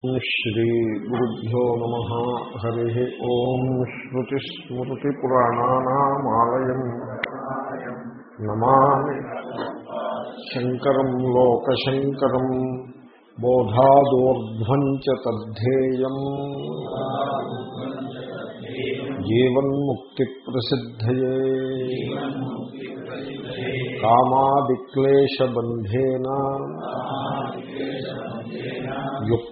श्रीगुरुभ्यो नमः हरिः ओम् श्रुतिस्मृतिपुराणानामालयम् नमामि शङ्करम् लोकशङ्करम् बोधादोर्ध्वम् च तद्धेयम् जीवन्मुक्तिप्रसिद्धये कामादिक्लेशबन्धेन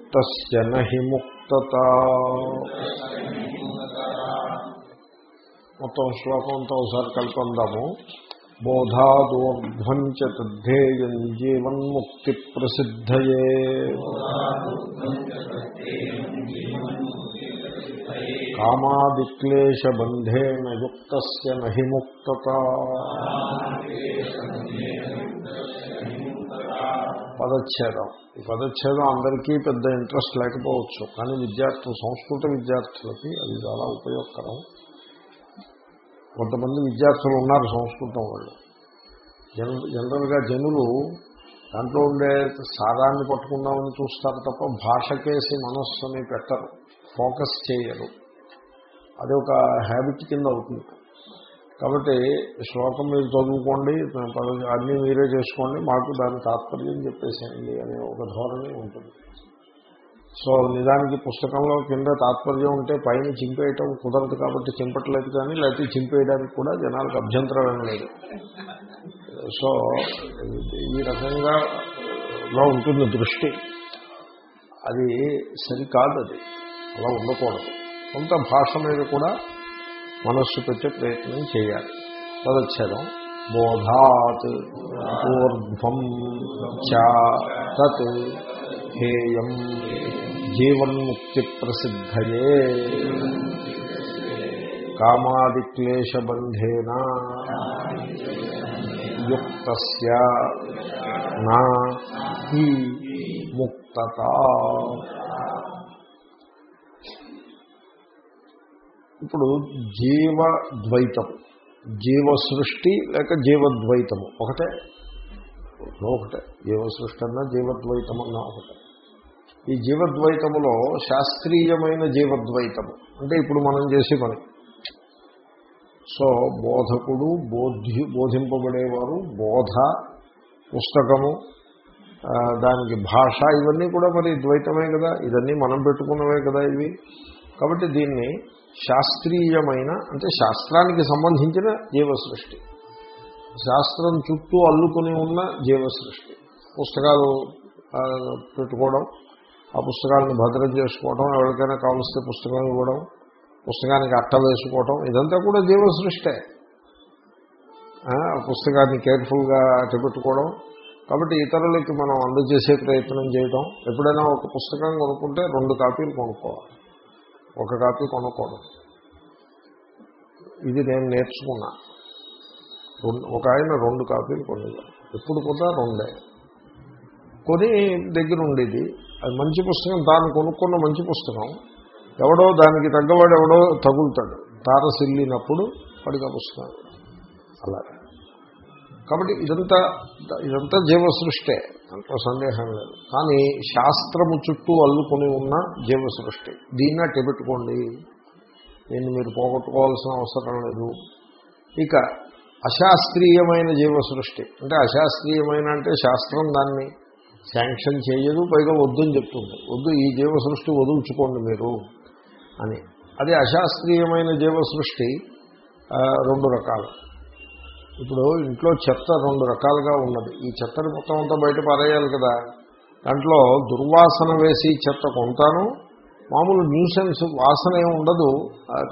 యుక్తస్య నహి ముక్తత మొత్తం శ్లోకంతో ఒకసారి కల్పందాము బోధాదోర్ధ్వం చ తద్ధేయం జీవన్ముక్తి ప్రసిద్ధయే కామాదిక్లేశబంధేన యుక్తస్య నహి ముక్తత పదచ్ఛేదం. ఈ పదచ్ఛేదం అందరికీ పెద్ద ఇంట్రెస్ట్ లేకపోవచ్చు. కానీ విద్యార్థులు సంస్కృత విద్యార్థులకి అది చాలా ఉపయోగకరం. కొంతమంది విద్యార్థులు ఉన్నారు సంస్కృతం వాళ్ళు. జన జనరల్గా జనులు దాంట్లో ఉండే సారాన్ని పట్టుకుందామని చూస్తారు తప్ప భాషకేసి మనస్సుని పెట్టరు. ఫోకస్ చేయరు. అది ఒక హ్యాబిట్ కింద అవుతుంది. కాబట్టి శ్లోకం మీరు చదువుకోండి అన్నీ మీరే చేసుకోండి మాకు దాని తాత్పర్యం చెప్పేసేయండి అనే ఒక ధోరణి ఉంటుంది. సో నిజానికి పుస్తకంలో కింద తాత్పర్యం ఉంటే పైన చింపేయటం కుదరదు కాబట్టి చింపట్లేదు కానీ లేకపోతే చింపేయడానికి కూడా జనాలకు అభ్యంతరం లేదు. సో ఈ రకంగా లో ఉంటుంది దృష్టి. అది సరికాదు అది అలా ఉండకూడదు. కొంత భాష మీద కూడా మనస్సు పెట్టే ప్రయత్నం చేయాలి. తదచ్ఛేదం బోధాత్ ఊర్ధ్వం చత్ హేయం జీవన్ముక్తి ప్రసిద్ధయే కామాదిక్లేశబంధేన యుక్త నా ముక్త ఇప్పుడు జీవద్వైతం. జీవ సృష్టి లేక జీవద్వైతము. ఒకటే. ఒకటే. జీవ సృష్టి అన్నా జీవద్వైతం అన్నా ఒకటే. ఈ జీవద్వైతములో శాస్త్రీయమైన జీవద్వైతము. అంటే ఇప్పుడు మనం చేసే పని. సో బోధకుడు బోధి బోధింపబడేవారు బోధ పుస్తకము దానికి భాష ఇవన్నీ కూడా మరి ద్వైతమే కదా. ఇవన్నీ మనం పెట్టుకున్నవే కదా ఇవి. కాబట్టి దీన్ని శాస్త్రీయమైన అంటే శాస్త్రానికి సంబంధించిన జీవసృష్టి. శాస్త్రం చుట్టూ అల్లుకుని ఉన్న జీవసృష్టి. పుస్తకాలు పెట్టుకోవడం ఆ పుస్తకాలను భద్రం చేసుకోవడం ఎవరికైనా కావలిస్తే పుస్తకం ఇవ్వడం పుస్తకానికి అట్ట వేసుకోవడం ఇదంతా కూడా జీవసృష్టే. ఆ పుస్తకాన్ని కేర్ఫుల్గా అట్టపెట్టుకోవడం కాబట్టి ఇతరులకి మనం అందజేసే ప్రయత్నం చేయడం ఎప్పుడైనా ఒక పుస్తకం కొనుక్కుంటే రెండు కాపీలు కొనుక్కోవాలి. ఒక కాపీ కొనకూడదు. ఇది నేను నేర్చుకున్నా. ఒక ఆయన రెండు కాపీలు కొనేవారు ఎప్పుడు కూడా రెండే. కొని దగ్గర ఉండేది అది మంచి పుస్తకం. తాను కొనుక్కున్న మంచి పుస్తకం. ఎవడో దానికి తగ్గవాడు ఎవడో తగులుతాడు. తారసిల్లినప్పుడు పడిగా పుస్తకం. అలా. కాబట్టి ఇదంతా ఇదంతా జీవ దాంట్లో సందేహం లేదు. కానీ శాస్త్రము చుట్టూ అల్లుకొని ఉన్న జీవ సృష్టి. దీన్ని అట్టబెట్టుకోండి దీన్ని మీరు పోగొట్టుకోవాల్సిన అవసరం లేదు. ఇక అశాస్త్రీయమైన జీవ సృష్టి. అంటే అశాస్త్రీయమైన అంటే శాస్త్రం దాన్ని శాంక్షన్ చేయదు పైగా వద్దని చెప్తుంది. వద్దు ఈ జీవ సృష్టి వదులుచుకోండి మీరు అని. అది అశాస్త్రీయమైన జీవ సృష్టి రెండు రకాలు. ఇప్పుడు ఇంట్లో చెత్త రెండు రకాలుగా ఉన్నది. ఈ చెత్తని మొత్తం అంతా బయట పారేయాలి కదా. దాంట్లో దుర్వాసన వేసి చెత్త కొంటాను. మామూలు న్యూసెన్స్ వాసన ఏమి ఉండదు.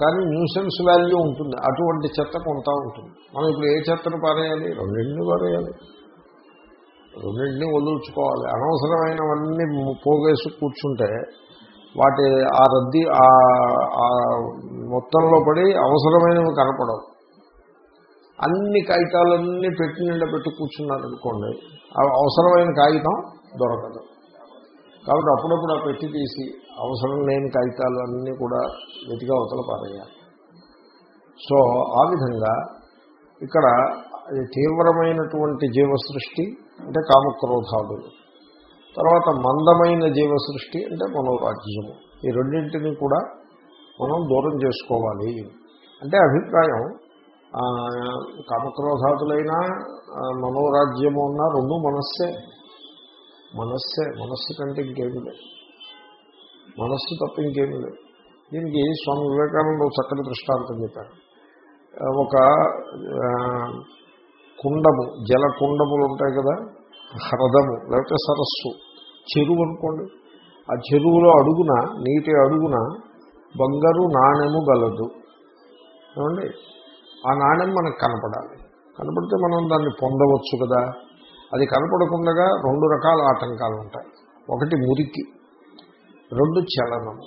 కానీ న్యూసెన్స్ వాల్యూ ఉంటుంది. అటువంటి చెత్త కొంటా ఉంటుంది. మనం ఇప్పుడు ఏ చెత్తను పారేయాలి? రెండింటిని పారేయాలి. రెండింటిని వదులుచుకోవాలి. అనవసరమైనవన్నీ పోగేసి కూర్చుంటే వాటి ఆ రద్దీ ఆ మొత్తంలో పడి అవసరమైనవి కనపడవు. అన్ని కాగితాలన్నీ పెట్టి నిండా పెట్టి కూర్చున్నారనుకోండి అవసరమైన కాగితం దొరకదు. కాబట్టి అప్పుడప్పుడు ఆ పెట్టి తీసి అవసరం లేని కాగితాలు అన్నీ కూడా వెతిగా అవతల పారేయాలి. సో ఆ విధంగా ఇక్కడ తీవ్రమైనటువంటి జీవ సృష్టి అంటే కామక్రోధాలు. తర్వాత మందమైన జీవ సృష్టి అంటే మనోరాజ్యము. ఈ రెండింటిని కూడా మనం దూరం చేసుకోవాలి. అంటే అభిప్రాయం ఆ, మనోరాజ్యము ఉన్న రెండు మనస్సే. మనస్సే మనస్సు కంటే ఇంకేమి లేదు. మనస్సు తప్ప ఇంకేమి లేదు. దీనికి స్వామి వివేకానంద చక్కటి దృష్టాంతం చెప్పారు. ఒక కుండము జల కుండములు ఉంటాయి కదా హ్రదము లేకపోతే సరస్సు చెరువు అనుకోండి. ఆ చెరువులో అడుగున నీటి అడుగున బంగారు నాణెము గలదు. ఏమండి? ఆ నాణ్యం మనకు కనపడాలి. కనపడితే మనం దాన్ని పొందవచ్చు కదా. అది కనపడకుండా రెండు రకాల ఆటంకాలు ఉంటాయి. ఒకటి మురికి రెండు చలనం.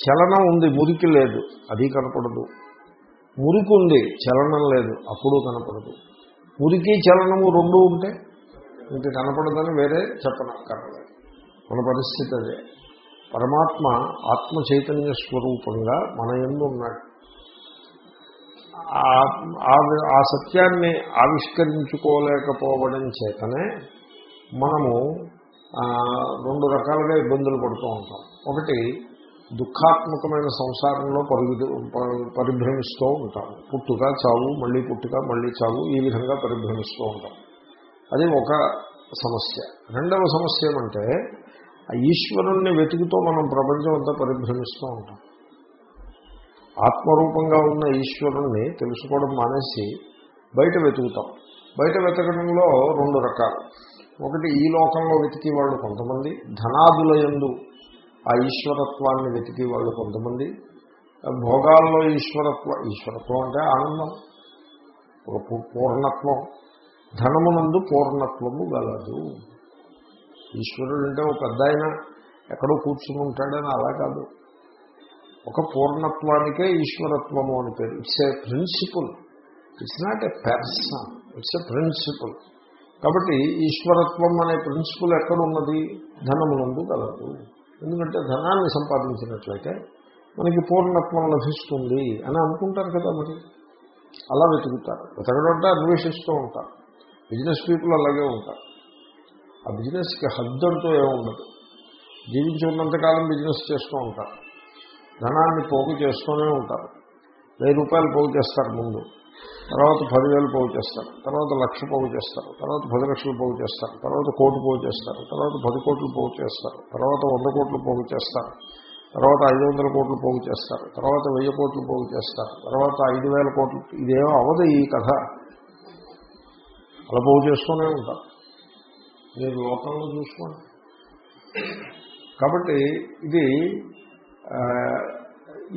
చలనం ఉంది మురికి లేదు అది కనపడదు. మురికి ఉంది చలనం లేదు అప్పుడు కనపడదు. మురికి చలనము రెండు ఉంటే ఇంక కనపడదని వేరే చెప్పనక్కర్లేదు మన పరిస్థితి అదే. పరమాత్మ ఆత్మ చైతన్య స్వరూపంగా మన ఎందు ఉన్నాడు. ఆ- ఆ- సత్యాన్ని ఆవిష్కరించుకోలేకపోవడం చేతనే మనము రెండు రకాలుగా ఇబ్బందులు పడుతూ ఉంటాం. ఒకటి దుఃఖాత్మకమైన సంసారంలో పరుగు పరిభ్రమిస్తూ ఉంటాం. పుట్టుక చావు మళ్ళీ పుట్టుక మళ్ళీ చావు ఈ విధంగా పరిభ్రమిస్తూ ఉంటాం. అది ఒక సమస్య. రెండవ సమస్య ఏమంటే ఈశ్వరుణ్ణి వెతుకుతూ మనం ప్రపంచం అంతా పరిభ్రమిస్తూ ఉంటాం. ఆత్మరూపంగా ఉన్న ఈశ్వరుణ్ణి తెలుసుకోవడం మానేసి బయట వెతుకుతాం. బయట వెతకడంలో రెండు రకాలు. ఒకటి ఈ లోకంలో వెతికి వాళ్ళు కొంతమంది. ధనాదులయందు ఆ ఈశ్వరత్వాన్ని వెతికి వాళ్ళు కొంతమంది. భోగాల్లో ఈశ్వరత్వ ఈశ్వరత్వం అంటే ఆనందం. ఒక పూర్ణత్వం. ధనమునందు పూర్ణత్వము గలదు. ఈశ్వరుడు అంటే ఒక పెద్ద ఆయన ఎక్కడో కూర్చుని ఉంటాడని అలా కాదు. ఒక పూర్ణత్వానికే ఈశ్వరత్వము అని పేరు. It's a principle it's not a person it's a principle కాబట్టి ఈశ్వరత్వం అనే ప్రిన్సిపుల్ ఎక్కడున్నది? ధనమునందు కలదు. ఎందుకంటే ధనాన్ని సంపాదించినట్లయితే మనకి పూర్ణత్వం లభిస్తుంది అని అనుకుంటారు కదా మరి. అలా వెతుకుతారు. వెతకడంటే అన్వేషిస్తూ ఉంటారు. బిజినెస్ పీపుల్ అలాగే ఉంటారు. ఆ బిజినెస్కి హద్దు ఏముండదు. జీవించి ఉన్నంతకాలం బిజినెస్ చేస్తూ ఉంటారు. ధనాన్ని పోగు చేస్తూనే ఉంటారు. వెయ్యి రూపాయలు పోగు చేస్తారు ముందు. తర్వాత పదివేలు పోగు చేస్తారు. తర్వాత లక్ష పోగు చేస్తారు. తర్వాత పది లక్షలు పోగు చేస్తారు. తర్వాత కోటి పోగు చేస్తారు. తర్వాత పది కోట్లు పోగు చేస్తారు. తర్వాత వంద కోట్లు పోగు చేస్తారు. తర్వాత ఐదు వందల కోట్లు పోగు చేస్తారు. తర్వాత వెయ్యి కోట్లు పోగు చేస్తారు. తర్వాత ఐదు వేల కోట్లు. ఇదేమో అవదు ఈ కథ. అలా పోగు చేస్తూనే ఉంటారు. మీరు లోకంలో చూసుకోండి. కాబట్టి ఇది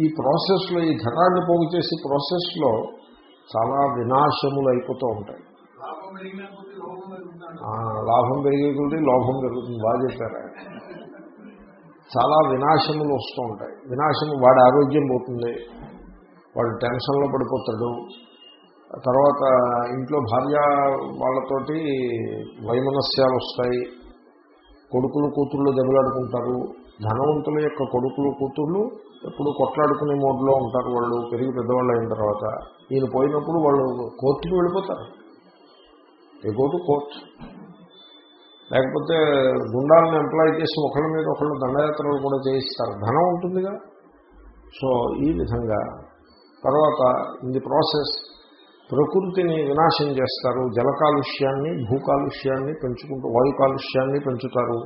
ఈ ప్రాసెస్లో ఈ ధనాన్ని పోగు చేసే ప్రాసెస్లో చాలా వినాశములు అయిపోతూ ఉంటాయి. లాభం పెరిగే కొద్దీ లోభం పెరుగుతుంది. బాగా చెప్పారు? ఆయన. చాలా వినాశములు వస్తూ ఉంటాయి. వినాశము వాడి ఆరోగ్యం పోతుంది. వాడు టెన్షన్లో పడిపోతాడు. తర్వాత ఇంట్లో భార్య వాళ్ళతోటి వైమనస్యాలు వస్తాయి. కొడుకులు కూతుళ్ళు దెబ్బలాడుకుంటారు ధనవంతుల యొక్క కొడుకులు కూతుళ్ళు ఎప్పుడు కొట్లాడుకునే మోడ్లో ఉంటారు వాళ్ళు పెరిగి పెద్దవాళ్ళు అయిన తర్వాత. ఈయన పోయినప్పుడు వాళ్ళు కోర్టుకి వెళ్ళిపోతారు. ఏ కోర్టు? కోర్టు. లేకపోతే గుండాలను ఎంప్లాయ్ చేసి ఒకళ్ళ మీద ఒకళ్ళు దండయాత్రలు కూడా చేయిస్తారు. ధనం ఉంటుందిగా. సో ఈ విధంగా తర్వాత ఇన్ ది ప్రాసెస్ ప్రకృతిని వినాశం చేస్తారు. జల కాలుష్యాన్ని భూ కాలుష్యాన్ని పెంచుకుంటూ వాయు కాలుష్యాన్ని పెంచుతారు.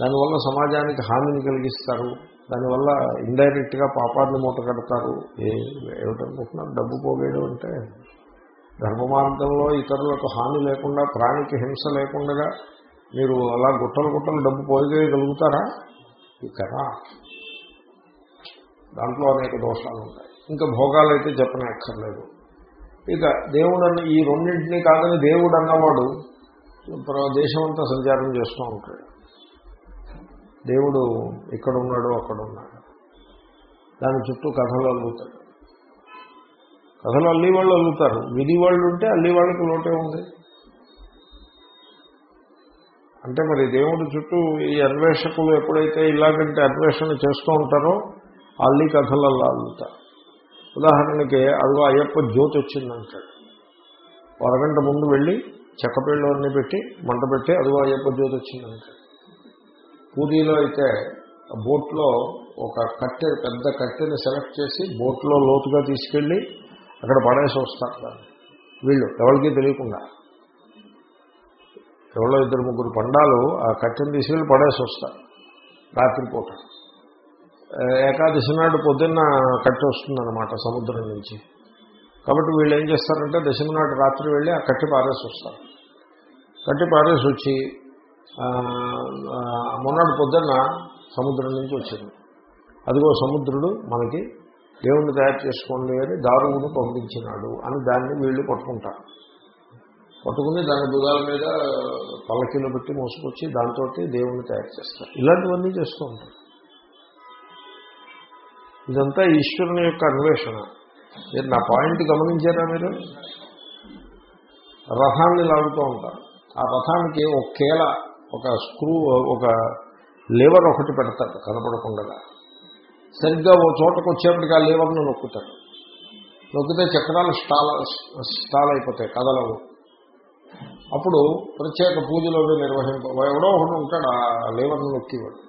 దానివల్ల సమాజానికి హానిని కలిగిస్తారు. దానివల్ల ఇండైరెక్ట్గా పాపాన్ని మూట కడతారు. ఏమిటనుకుంటున్నారు? డబ్బు పోగేయడం అంటే ధర్మ మార్గంలో ఇతరులకు హాని లేకుండా ప్రాణికి హింస లేకుండా మీరు అలా గుట్టలు గుట్టలు డబ్బు పోగేయగలుగుతారా? ఇక్కడ దాంట్లో అనేక దోషాలు ఉంటాయి ఇంకా భోగాలు అయితే అక్కర్లేదు ఇక దేవుడు అన్న ఈ రెండింటినీ కాదని దేవుడు అన్నవాడు ప్ర- దేశమంతా సంచారం చేస్తూ ఉంటాడు. దేవుడు ఇక్కడ ఉన్నాడు అక్కడ ఉన్నాడు దాని చుట్టూ కథలు అల్లుతాడు కథలు అల్లి వాళ్ళు అల్లుతారు. విధి వాళ్ళు ఉంటే అల్లి వాళ్ళకి లోటే ఉంది. అంటే మరి దేవుడి చుట్టూ ఈ అన్వేషకులు ఎప్పుడైతే ఇలాగంటే అన్వేషణ చేస్తూ ఉంటారో అల్లి కథలు అల్లా అల్లుతారు. ఉదాహరణకి అదిగో అయ్యప్ప జ్యోతి వచ్చిందంటాడు. అరగంట ముందు వెళ్ళి చెక్కపేళ్ళు అన్నీ పెట్టి మంట పెట్టి అదిగో అయ్యప్ప జ్యోతి వచ్చిందంటాడు. పూరీలో అయితే ఆ బోట్లో ఒక కట్టె పెద్ద కట్టెని సెలెక్ట్ చేసి బోట్లో లోతుగా తీసుకెళ్ళి అక్కడ పడేసి వస్తారు వీళ్ళు ఎవరికి తెలియకుండా. ఎవరో ఇద్దరు ముగ్గురు పండాలు ఆ కట్టెని తీసుకెళ్ళి పడేసి వస్తారు రాత్రిపూట. ఏకాదశి నాడు పొద్దున్న కట్టె వస్తుందన్నమాట సముద్రం నుంచి. కాబట్టి వీళ్ళు ఏం చేస్తారంటే దశమి నాడు రాత్రి వెళ్ళి ఆ కట్టి పారేసి వస్తారు. కట్టి పారేసి వచ్చి మొన్నటి పొద్దున్న సముద్రం నుంచి వచ్చింది. అదిగో సముద్రుడు మనకి దేవుణ్ణి తయారు చేసుకోండి అని దారువును పంపించినాడు అని దాన్ని వీళ్ళు పట్టుకుంటారు. పట్టుకుని దాని భుజాల మీద పల్లకీలు పెట్టి మోసుకొచ్చి దాంతో దేవుణ్ణి తయారు చేస్తారు. ఇలాంటివన్నీ చేస్తూ ఉంటారు. ఇదంతా ఈశ్వరుని యొక్క అన్వేషణ. మీరు నా పాయింట్ గమనించారా మీరు? రథాన్ని లాగుతూ ఉంటారు. ఆ రథానికి ఒక కేల ఒక స్క్రూ ఒక లేవర్ ఒకటి పెడతాడు కనపడకుండా. సరిగ్గా ఓ చోటకు వచ్చేప్పటికి ఆ లేవర్ను నొక్కుతాడు నొక్కితే చక్రాలు స్టాల్ స్టాల్ అయిపోతాయి కదలవు. అప్పుడు ప్రత్యేక పూజలు నిర్వహింప ఎవడో ఒకడు ఉంటాడు ఆ లేవర్ను నొక్కివాడు.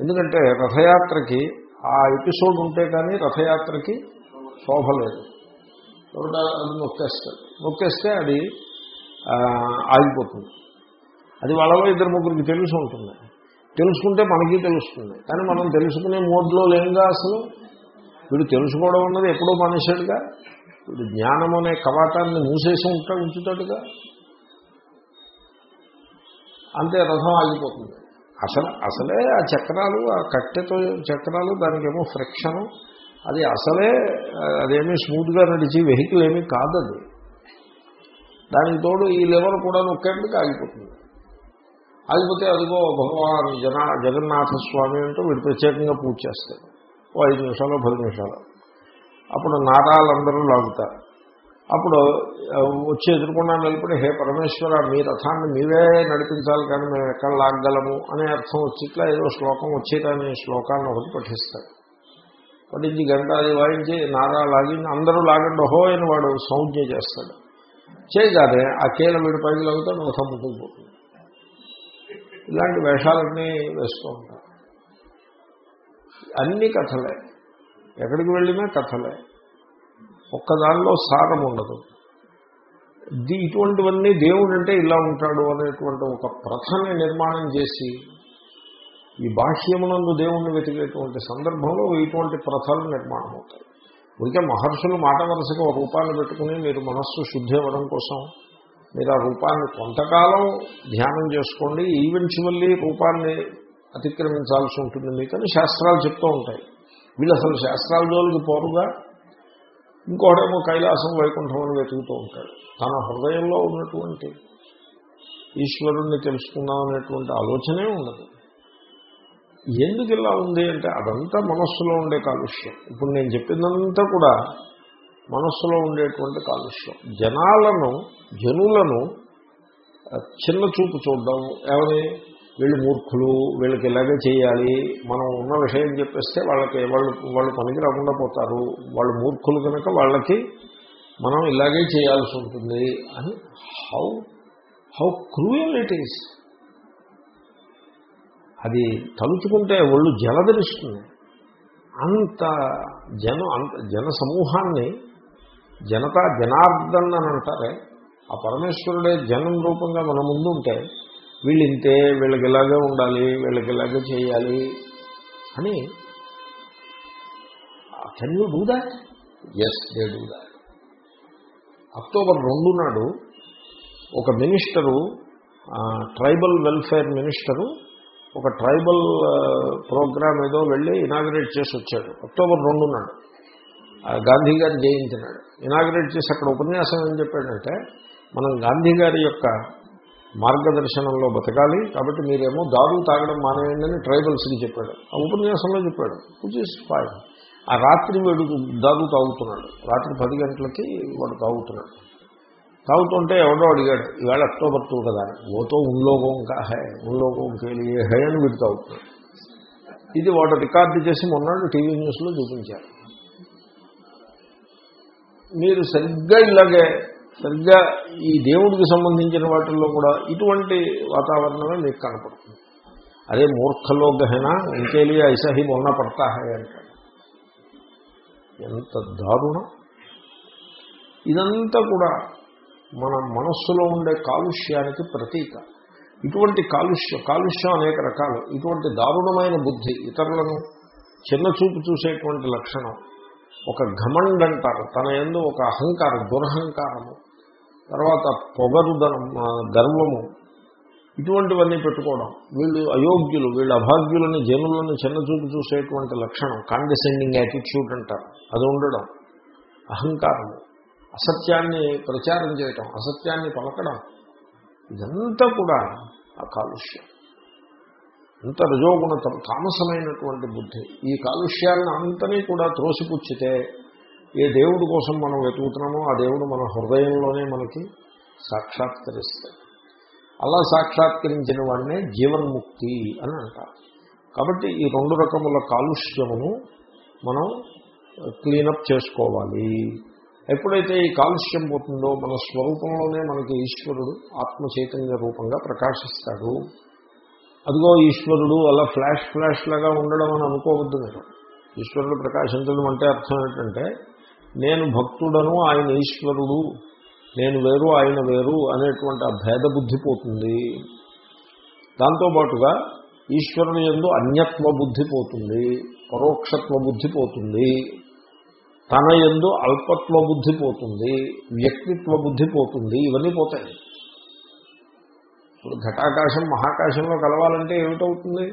ఎందుకంటే రథయాత్రకి ఆ ఎపిసోడ్ ఉంటే కానీ రథయాత్రకి శోభ లేదు. అది నొక్కేస్తాడు. నొక్కేస్తే అది ఆగిపోతుంది. అది వాళ్ళలో ఇద్దరు ముగ్గురికి తెలుసు ఉంటుంది తెలుసుకుంటే మనకి తెలుస్తుంది. కానీ మనం తెలుసుకునే మోడ్లో లేంగా అసలు? వీడు తెలుసుకోవడం అన్నది ఎప్పుడో మనిషిగా వీడు జ్ఞానం అనే కవాటాన్ని మూసేసి ఉంటా ఉంచుతాడుగా? అంతే రథం ఆగిపోతుంది. అసలు అసలే ఆ చక్రాలు ఆ కట్టెతో చక్రాలు దానికేమో ఫ్రిక్షను అది అసలే అదేమీ స్మూత్గా నడిచి వెహికల్ ఏమీ కాదు అది దానికి తోడు ఈ లెవెల్ కూడా నొక్కేందుకు ఆగిపోతుంది. అయిపోతే అదిగో భగవాన్ జన జగన్నాథ స్వామి అంటూ వీడు ప్రత్యేకంగా పూజ చేస్తారు ఓ ఐదు నిమిషాలు పది నిమిషాలు. అప్పుడు నారాలందరూ లాగుతారు. అప్పుడు వచ్చి ఎదుర్కొన్నా నిలబడి హే పరమేశ్వర మీ రథాన్ని మీవే నడిపించాలి కానీ మేము ఎక్కడ లాగగలము? అనే అర్థం వచ్చి ఇట్లా ఏదో శ్లోకం వచ్చేదాన్ని శ్లోకాన్ని ఒకటి పఠిస్తాడు. పఠించి గంట అది వాయించి నారా లాగి అందరూ లాగండి హో అని వాడు సంజ్ఞ చేస్తాడు. చేయగానే ఆ కీల వీడి పైకి లాగుతాడు రథం ముందుకు పోతుంది ఇలాంటి వేషాలన్నీ వేస్తూ ఉంటారు. అన్ని కథలే. ఎక్కడికి వెళ్ళినా కథలే. ఒక్కదానిలో సారం ఉండదు. ఇటువంటివన్నీ దేవుడు అంటే ఇలా ఉంటాడు అనేటువంటి ఒక ప్రథని నిర్మాణం చేసి ఈ బాహ్యమునందు దేవుణ్ణి వెతికేటువంటి సందర్భంలో ఇటువంటి ప్రథలు నిర్మాణం అవుతాయి. ఇంకా మహర్షులు మాట వరుసగా ఒక రూపాన్ని పెట్టుకుని మీరు మనస్సు శుద్ధి అవ్వడం కోసం మీరు ఆ రూపాన్ని కొంతకాలం ధ్యానం చేసుకోండి ఈవెన్చువల్లీ రూపాన్ని అతిక్రమించాల్సి ఉంటుంది మీకని శాస్త్రాలు చెప్తూ ఉంటాయి. వీళ్ళు అసలు శాస్త్రాల జోలికి పోరుగా ఇంకోటేమో కైలాసం వైకుంఠం అని వెతుకుతూ ఉంటాడు తన హృదయంలో ఉన్నటువంటి ఈశ్వరుణ్ణి తెలుసుకుందాం అనేటువంటి ఆలోచనే ఉండదు. ఎందుకు ఇలా ఉంది అంటే అదంతా మనస్సులో ఉండే కాలుష్యం. ఇప్పుడు నేను చెప్పిందంతా కూడా మనస్సులో ఉండేటువంటి కాలుష్యం. జనాలను జనులను చిన్న చూపు చూడడం. ఏమని? వీళ్ళు మూర్ఖులు వీళ్ళకి ఇలాగే చేయాలి. మనం ఉన్న విషయం చెప్పేస్తే వాళ్ళకి వాళ్ళు వాళ్ళు పనికి రాకుండా పోతారు. వాళ్ళు మూర్ఖులు కనుక వాళ్ళకి మనం ఇలాగే చేయాల్సి ఉంటుంది అని how how cruel it is. అది తలుచుకుంటే ఒళ్ళు జలధరిస్తుంది. అంత జనం అంత జన సమూహాన్ని జనత జనార్దన్ అని అంటారే ఆ పరమేశ్వరుడే జనం రూపంగా మన ముందు ఉంటే వీళ్ళు ఇంతే వీళ్ళకి ఇలాగే ఉండాలి వీళ్ళకి ఇలాగే చేయాలి అని. Can you do that as they do that October రెండు నాడు ఒక మినిస్టరు ట్రైబల్ వెల్ఫేర్ మినిస్టరు ఒక ట్రైబల్ ప్రోగ్రామ్ ఏదో వెళ్ళి ఇనాగ్రేట్ చేసి వచ్చాడు అక్టోబర్ రెండు నాడు. గాంధీ గారు జయించినాడు. ఇనాగ్రేట్ చేసి అక్కడ ఉపన్యాసం ఏం చెప్పాడంటే మనం గాంధీ గారి యొక్క మార్గదర్శనంలో బతకాలి కాబట్టి మీరేమో దారు తాగడం మానేయండి అని ట్రైబల్స్కి చెప్పాడు. ఆ ఉపన్యాసంలో చెప్పాడు. విచ్ ఇస్ ఫైన్ ఆ రాత్రి వీడు దారు తాగుతున్నాడు. రాత్రి పది గంటలకి వాడు తాగుతున్నాడు. తాగుతుంటే ఎవడో అడిగాడు ఈవేళ అక్టోబర్ టూ కదా ఓతో ఉన్లోకం కా హే ఉన్లోకం కేలియే హై అని వీడు తాగుతున్నాడు. ఇది వాడు రికార్డు చేసి మొన్నాడు టీవీ న్యూస్లో చూపించారు. మీరు సరిగ్గా ఇలాగే సరిగ్గా ఈ దేవుడికి సంబంధించిన వాటిల్లో కూడా ఇటువంటి వాతావరణమే మీకు కనపడుతుంది. అదే మూర్ఖలో గహన ఇంకేలి ఐసహి మొన్న పడతా హై అంటాడు. ఎంత దారుణం. ఇదంతా కూడా మన మనస్సులో ఉండే కాలుష్యానికి ప్రతీక. ఇటువంటి కాలుష్యం కాలుష్యం అనేక రకాలు. ఇటువంటి దారుణమైన బుద్ధి ఇతరులను చిన్న చూపు చూసేటువంటి లక్షణం. ఒక ఘమండ్ అంటారు తన ఎందు ఒక అహంకారం దురహంకారము. తర్వాత పొగరుదనం గర్వము. ఇటువంటివన్నీ పెట్టుకోవడం. వీళ్ళు అయోగ్యులు వీళ్ళు అభాగ్యులని జనులను చిన్న చూపు చూసేటువంటి లక్షణం. కాండిసెండింగ్ యాటిట్యూడ్ అంటారు. అది ఉండడం. అహంకారము. అసత్యాన్ని ప్రచారం చేయటం అసత్యాన్ని పలకడం. ఇదంతా కూడా ఆ కాలుష్యం. ఇంత రజోగుణ తామసమైనటువంటి బుద్ధి. ఈ కాలుష్యాన్ని అంతనే కూడా త్రోసిపుచ్చితే ఏ దేవుడి కోసం మనం వెతుకుతున్నామో ఆ దేవుడు మన హృదయంలోనే మనకి సాక్షాత్కరిస్తాడు. అలా సాక్షాత్కరించిన వాడినే జీవన్ముక్తి అని అంటారు. కాబట్టి ఈ రెండు రకముల కాలుష్యమును మనం క్లీనప్ చేసుకోవాలి. ఎప్పుడైతే ఈ కాలుష్యం పోతుందో మన స్వరూపంలోనే మనకి ఈశ్వరుడు ఆత్మ చైతన్య రూపంగా ప్రకాశిస్తాడు. అదిగో ఈశ్వరుడు అలా ఫ్లాష్ ఫ్లాష్ లాగా ఉండడం అని అనుకోవద్దు మీరు. ఈశ్వరుడు ప్రకాశించడం అంటే అర్థం ఏంటంటే నేను భక్తుడను ఆయన ఈశ్వరుడు నేను వేరు ఆయన వేరు అనేటువంటి ఆ భేద బుద్ధి పోతుంది దాంతోపాటుగా ఈశ్వరుని ఎందు అన్యత్వ బుద్ధి పోతుంది పరోక్షత్వ బుద్ధి పోతుంది తన ఎందు అల్పత్వ బుద్ధి పోతుంది వ్యక్తిత్వ బుద్ధి పోతుంది ఇవన్నీ పోతాయి. ఇప్పుడు ఘటాకాశం మహాకాశంలో కలవాలంటే ఏమిటవుతుంది?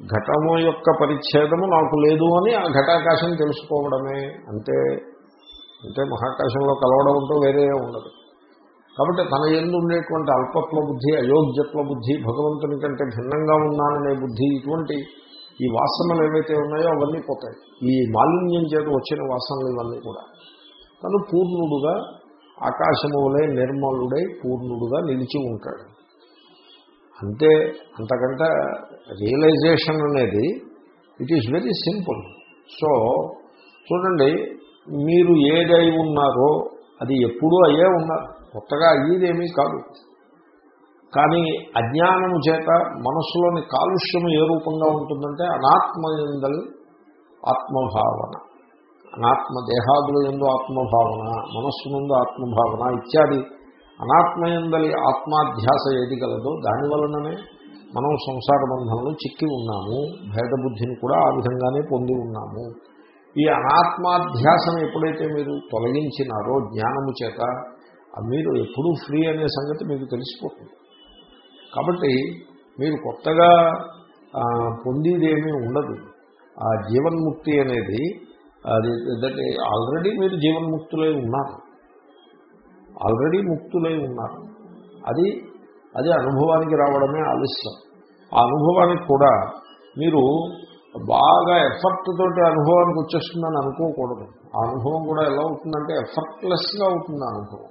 ఘటము యొక్క పరిచ్ఛేదము నాకు లేదు అని ఆ ఘటాకాశం తెలుసుకోవడమే. అంతే అంటే మహాకాశంలో కలవడం ఉంటూ వేరే ఉండదు. కాబట్టి తన ఎందు ఉండేటువంటి అల్పత్వ బుద్ధి అయోగ్యత్వ బుద్ధి భగవంతుని కంటే భిన్నంగా ఉన్నాననే బుద్ధి ఇటువంటి ఈ వాసనలు ఏవైతే ఉన్నాయో అవన్నీ పోతాయి. ఈ మాలిన్యం చేత వచ్చిన వాసనలు ఇవన్నీ కూడా. తను పూర్ణుడుగా ఆకాశములే నిర్మలుడై పూర్ణుడుగా నిలిచి ఉంటాడు. అంతే అంతకంటే రియలైజేషన్ అనేది it is very simple. So చూడండి మీరు ఏదై ఉన్నారో అది ఎప్పుడూ అయ్యే ఉన్నారు. కొత్తగా అయ్యేదేమీ కాదు. కానీ అజ్ఞానము చేత మనస్సులోని కాలుష్యము ఏ రూపంగా ఉంటుందంటే అనాత్మయందలి ఆత్మభావన. అనాత్మ దేహాదుల ఎందు ఆత్మభావన మనస్సు నుండి ఆత్మభావన ఇత్యాది అనాత్మయందలి ఆత్మాధ్యాస ఏది కలదో దాని వలననే మనం సంసార బంధంలో చిక్కి ఉన్నాము భేదబుద్ధిని కూడా ఆ విధంగానే పొంది ఉన్నాము. ఈ అనాత్మాధ్యాసను ఎప్పుడైతే మీరు తొలగించినారో జ్ఞానము చేత మీరు ఎప్పుడూ ఫ్రీ అనే సంగతి మీకు తెలిసిపోతుంది. కాబట్టి మీరు కొత్తగా ఆ, పొందేదేమీ ఉండదు. ఆ జీవన్ముక్తి అనేది అది ఆల్రెడీ మీరు జీవన్ముక్తులై ఉన్నారు. ఆల్రెడీ ముక్తులై ఉన్నారు. అది అది అనుభవానికి రావడమే ఆలస్యం. ఆ అనుభవానికి కూడా మీరు బాగా ఎఫర్ట్ తోటి అనుభవానికి వచ్చేస్తుందని అనుకోకూడదు. ఆ అనుభవం కూడా ఎలా అవుతుందంటే ఎఫర్ట్లెస్గా అవుతుంది అనుభవం.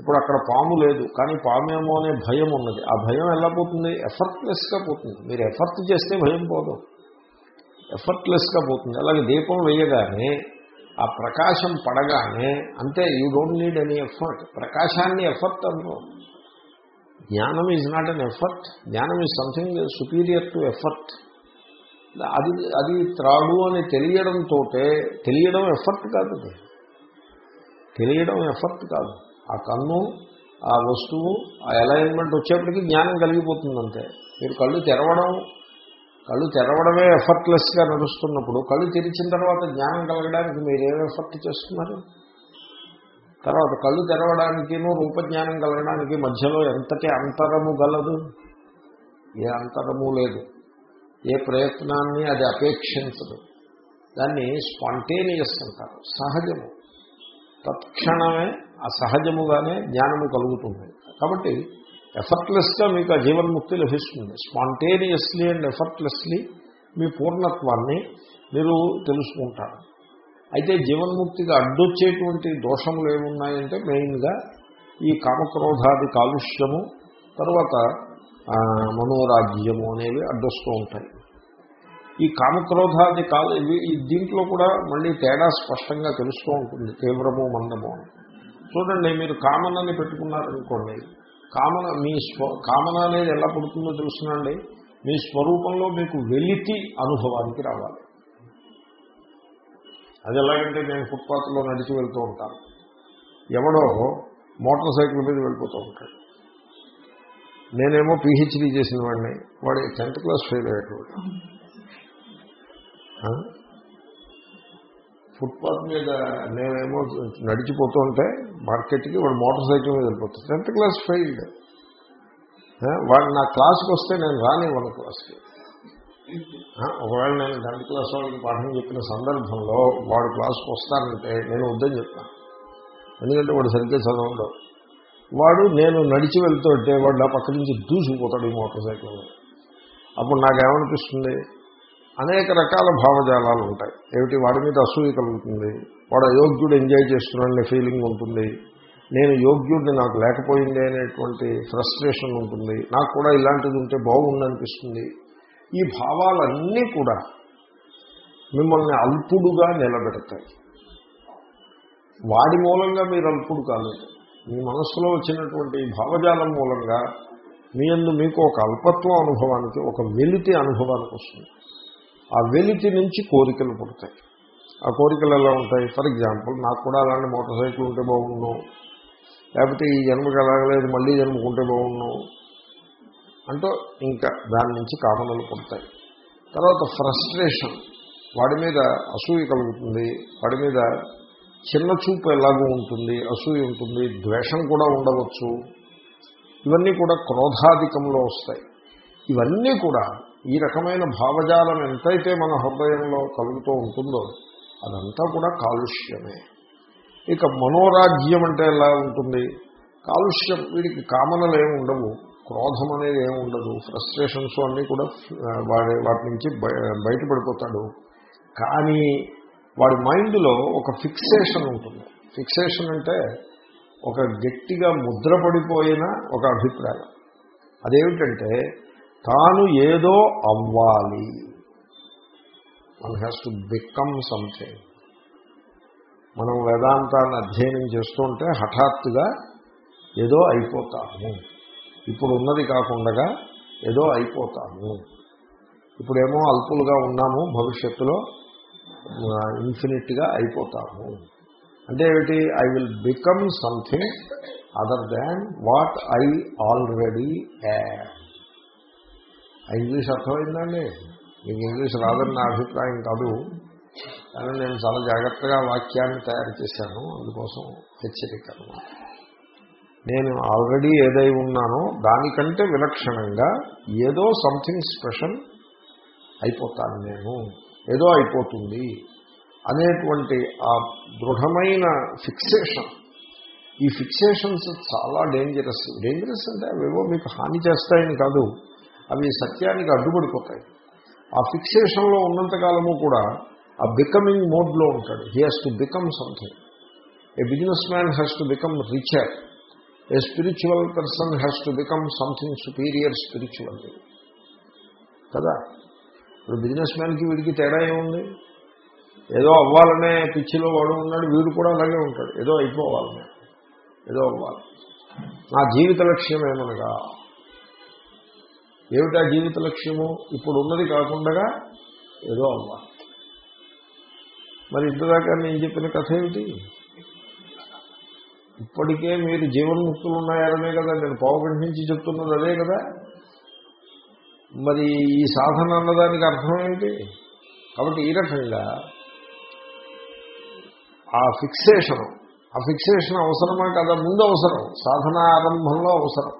ఇప్పుడు అక్కడ పాము లేదు కానీ పామేమో అనే భయం ఉన్నది. ఆ భయం ఎలా పోతుంది? ఎఫర్ట్లెస్గా పోతుంది. మీరు ఎఫర్ట్ చేస్తే భయం పోదు. ఎఫర్ట్లెస్గా పోతుంది. అలాగే దీపం వేయగానే ఆ ప్రకాశం పడగానే అంతే you don't need any effort ప్రకాశాన్ని ఎఫర్ట్ అనుకో జ్ఞానం ఈజ్ నాట్ అన్ ఎఫర్ట్ జ్ఞానం is something superior to effort అది అది త్రాడు అని తెలియడంతో తెలియడం ఎఫర్ట్ కాదు అది. తెలియడం ఎఫర్ట్ కాదు. ఆ కన్ను ఆ వస్తువు ఆ అలైన్మెంట్ వచ్చేప్పటికి జ్ఞానం కలిగిపోతుందంతే. మీరు కళ్ళు తెరవడం కళ్ళు తెరవడమే ఎఫర్ట్లెస్గా నడుస్తున్నప్పుడు కళ్ళు తెరిచిన తర్వాత జ్ఞానం కలగడానికి మీరు ఏం ఎఫర్ట్ చేస్తున్నారు? తర్వాత కళ్ళు తెరవడానికినూ రూపజ్ఞానం కలగడానికి మధ్యలో ఎంతటి అంతరము గలదు? ఏ అంతరము లేదు. ఏ ప్రయత్నాన్ని అది అపేక్షించదు. దాన్ని స్పాంటేనియస్ అంటారు సహజము. తత్క్షణమే ఆ సహజముగానే జ్ఞానము కలుగుతుంది. కాబట్టి ఎఫర్ట్లెస్గా మీకు ఆ జీవన్ముక్తి లభిస్తుంది. స్పాంటేనియస్లీ అండ్ ఎఫర్ట్లెస్లీ మీ పూర్ణత్వాన్ని మీరు తెలుసుకుంటారు. అయితే జీవన్ముక్తిగా అడ్డొచ్చేటువంటి దోషములు ఏమున్నాయంటే మెయిన్గా ఈ కామక్రోధాది కాలుష్యము తర్వాత మనోరాజ్యము అనేవి అడ్డొస్తూ ఉంటాయి. ఈ కామక్రోధాది కాలు ఈ దీంట్లో కూడా మళ్ళీ తేడా స్పష్టంగా తెలుస్తూ ఉంటుంది తీవ్రము మందము చూడండి మీరు కామనని పెట్టుకున్నారనుకోండి కామన మీ స్వ కామన అనేది ఎలా పుడుతుందో తెలుసునండి. మీ స్వరూపంలో మీకు వెలితి అనుభవానికి రావాలి. అది ఎలాగంటే నేను ఫుట్పాత్లో నడిచి వెళ్తూ ఉంటాను. ఎవడో మోటార్ సైకిల్ మీద వెళ్ళిపోతూ ఉంటాడు. నేనేమో పిహెచ్డీ చేసిన వాడిని. వాడి టెన్త్ క్లాస్ ఫెయిల్ అయ్యేటవాడు ఫుట్పాత్ మీద నేనేమో నడిచిపోతుంటే మార్కెట్కి వాడు మోటార్ సైకిల్ మీద వెళ్ళిపోతుంది టెన్త్ క్లాస్ ఫెయిల్డ్. వాడు నా క్లాస్కి వస్తే నేను రానివ్వను క్లాస్కి. ఒకవేళ నేను టెన్త్ క్లాస్ వాళ్ళకి పాఠం చెప్పిన సందర్భంలో వాడు క్లాస్కి వస్తానంటే నేను వద్దని చెప్తాను. ఎందుకంటే వాడు సరిగ్గా చదవడు. వాడు నేను నడిచి వెళ్తుంటే వాడు నా పక్క నుంచి దూసుకుపోతాడు ఈ మోటార్ సైకిల్ అప్పుడు నాకేమనిపిస్తుంది? అనేక రకాల భావజాలాలు ఉంటాయి. ఏమిటి? వాడి మీద అసూయ కలుగుతుంది. వాడు అయోగ్యుడు ఎంజాయ్ చేస్తున్నాడనే ఫీలింగ్ ఉంటుంది. నేను యోగ్యుడిని నాకు లేకపోయింది అనేటువంటి ఫ్రస్ట్రేషన్ ఉంటుంది. నాకు కూడా ఇలాంటిది ఉంటే బాగుందనిపిస్తుంది ఈ భావాలన్నీ కూడా మిమ్మల్ని అల్పుడుగా నిలబెడతాయి. వాడి మూలంగా మీరు అల్పుడు కాలేదు మీ మనస్సులో వచ్చినటువంటి భావజాలం మూలంగా మీ అందు మీకు ఒక అల్పత్వం అనుభవానికి ఒక వెలితి అనుభవానికి వస్తుంది. ఆ వెలితి నుంచి కోరికలు పుడతాయి. ఆ కోరికలు ఎలా ఉంటాయి? ఫర్ ఎగ్జాంపుల్ నాకు కూడా అలాంటి మోటార్ సైకిల్ ఉంటే బాగుండు. లేకపోతే ఈ జన్మకి ఎలాగలేదు మళ్ళీ జన్మకుంటే బాగుండు. అంటూ ఇంకా దాని నుంచి కామనలు పుడతాయి. తర్వాత ఫ్రస్ట్రేషన్. వాడి మీద అసూయ కలుగుతుంది. వాడి మీద చిన్న చూపు ఎలాగూ ఉంటుంది అసూయ ఉంటుంది ద్వేషం కూడా ఉండవచ్చు. ఇవన్నీ కూడా క్రోధాధికంలో వస్తాయి. ఇవన్నీ కూడా ఈ రకమైన భావజాలం ఎంతైతే మన హృదయంలో కలుగుతూ ఉంటుందో అదంతా కూడా కాలుష్యమే. ఇక మనోరాజ్యం అంటే ఎలా ఉంటుంది? కాలుష్యం వీడికి కామనలు ఏమి ఉండవు క్రోధం అనేది ఏమి ఉండదు ఫ్రస్ట్రేషన్స్ అన్నీ కూడా వాడి వాటి నుంచి బయటపడిపోతాడు. కానీ వాడి మైండ్లో ఒక ఫిక్సేషన్ ఉంటుంది. ఫిక్సేషన్ అంటే ఒక గట్టిగా ముద్రపడిపోయిన ఒక అభిప్రాయం. అదేమిటంటే తాను ఏదో అవ్వాలి. One has to become something మనం వేదాంతాన్ని అధ్యయనం చేస్తుంటే హఠాత్తుగా ఏదో అయిపోతాము. ఇప్పుడు ఉన్నది కాకుండా ఏదో అయిపోతాము. ఇప్పుడేమో అల్పులుగా ఉన్నాము భవిష్యత్తులో ఇన్ఫినిట్గా అయిపోతాము. అంటే ఏమిటి? I will become something other than what I already am ఆ ఇంగ్లీష్ అర్థమైందండి? మీకు ఇంగ్లీష్ రాదని నా అభిప్రాయం కాదు. కానీ నేను చాలా జాగ్రత్తగా వాక్యాన్ని తయారు చేశాను. అందుకోసం హెచ్చరిక నేను ఆల్రెడీ ఏదై ఉన్నానో దానికంటే విలక్షణంగా ఏదో సంథింగ్ స్పెషల్ అయిపోతాను నేను. ఏదో అయిపోతుంది అనేటువంటి ఆ దృఢమైన ఫిక్సేషన్ ఈ ఫిక్సేషన్స్ చాలా డేంజరస్ డేంజరస్ అంటే అవేవో మీకు హాని చేస్తాయని కాదు. అవి సత్యానికి అడ్డుపడిపోతాయి. ఆ ఫిక్సేషన్లో ఉన్నంతకాలము కూడా ఆ బికమింగ్ మోడ్లో ఉంటాడు. He has to become something a business man has to become richer a spiritual person has to become something superior spiritual కదా? ఇప్పుడు బిజినెస్ మ్యాన్కి వీడికి తేడా ఏముంది? ఏదో అవ్వాలనే పిచ్చిలో వాడు ఉన్నాడు వీడు కూడా అలాగే ఉంటాడు. ఏదో అయిపోవాలనే. ఏదో అవ్వాలి. నా జీవిత లక్ష్యం ఏమనగా ఏమిటా జీవిత లక్ష్యము? ఇప్పుడు ఉన్నది కాకుండా ఏదో అవ్వాలి మరి ఇంతదాకా నేను చెప్పిన కథ ఏమిటి? ఇప్పటికే మీరు జీవన్ముక్తులు ఉన్నాయారనే కదా నేను పావుగంట నుంచి చెప్తున్నది అదే కదా. మరి ఈ సాధన అన్నదానికి అర్థం ఏంటి కాబట్టి ఈ రకంగా ఆ ఫిక్సేషన్ ఆ ఫిక్సేషన్ అవసరమా కదా? ముందు అవసరం. సాధన ఆరంభంలో అవసరం.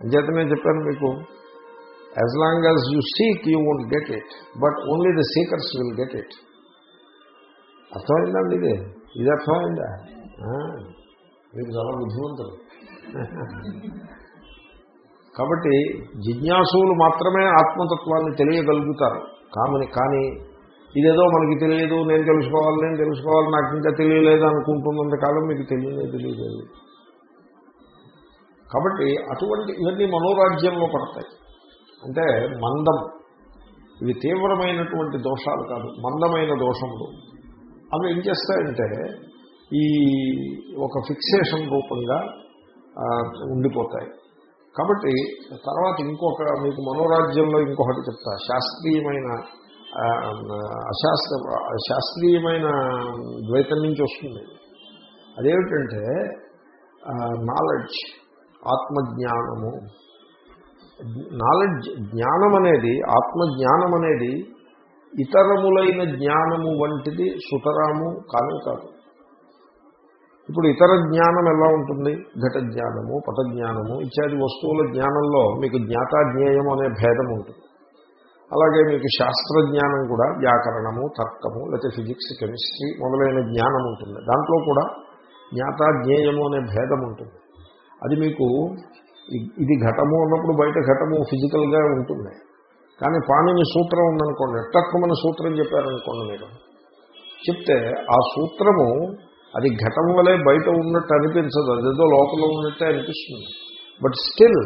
అంచేతనే చెప్పాను మీకు as long as you seek you won't get it but only the seekers will get it అర్థమైందండి ఇది ఇది అర్థమైందా? మీకు చాలా బుద్ధిమంతులు. కాబట్టి జిజ్ఞాసులు మాత్రమే ఆత్మతత్వాన్ని తెలియగలుగుతారు. కామని కానీ ఇదేదో మనకి తెలియదు నేను తెలుసుకోవాలి నేను తెలుసుకోవాలి నాకు ఇంకా తెలియలేదు అనుకుంటున్నంత కాలం మీకు తెలియలేదు తెలియలేదు. కాబట్టి అటువంటి ఇవన్నీ మనోరాజ్యంలో పడతాయి. అంటే మందం. ఇవి తీవ్రమైనటువంటి దోషాలు కాదు మందమైన దోషములు. అవి ఏం చేస్తాయంటే ఈ ఒక ఫిక్సేషన్ రూపంగా ఉండిపోతాయి. కాబట్టి తర్వాత ఇంకొక మీకు మనోరాజ్యంలో ఇంకొకటి చెప్తా. శాస్త్రీయమైన అశాస్త్ర శాస్త్రీయమైన ద్వైతం నుంచి వస్తుంది. అదేమిటంటే నాలెడ్జ్ ఆత్మజ్ఞానము నాలెడ్జ్ జ్ఞానం అనేది ఆత్మజ్ఞానం అనేది ఇతరములైన జ్ఞానము వంటిది సుతరాము కానే కాదు. ఇప్పుడు ఇతర జ్ఞానం ఎలా ఉంటుంది? ఘట జ్ఞానము పట జ్ఞానము ఇత్యాది వస్తువుల జ్ఞానంలో మీకు జ్ఞాతాజ్ఞేయం అనే భేదం ఉంటుంది. అలాగే మీకు శాస్త్ర జ్ఞానం కూడా వ్యాకరణము తర్కము లేకపోతే ఫిజిక్స్ కెమిస్ట్రీ మొదలైన జ్ఞానం ఉంటుంది. దాంట్లో కూడా జ్ఞాతాజ్ఞేయము అనే భేదం ఉంటుంది. అది మీకు ఇది ఘటము ఉన్నప్పుడు బయట ఘటము ఫిజికల్గా ఉంటుంది. కానీ పాణిని సూత్రం ఉందనుకోండి తక్కువమైన సూత్రం చెప్పారనుకోండి మీరు. చెప్తే ఆ సూత్రము అది ఘటం వలె బయట ఉన్నట్టు అనిపించదు. అదేదో లోపల ఉన్నట్టే అనిపిస్తుంది. బట్ స్టిల్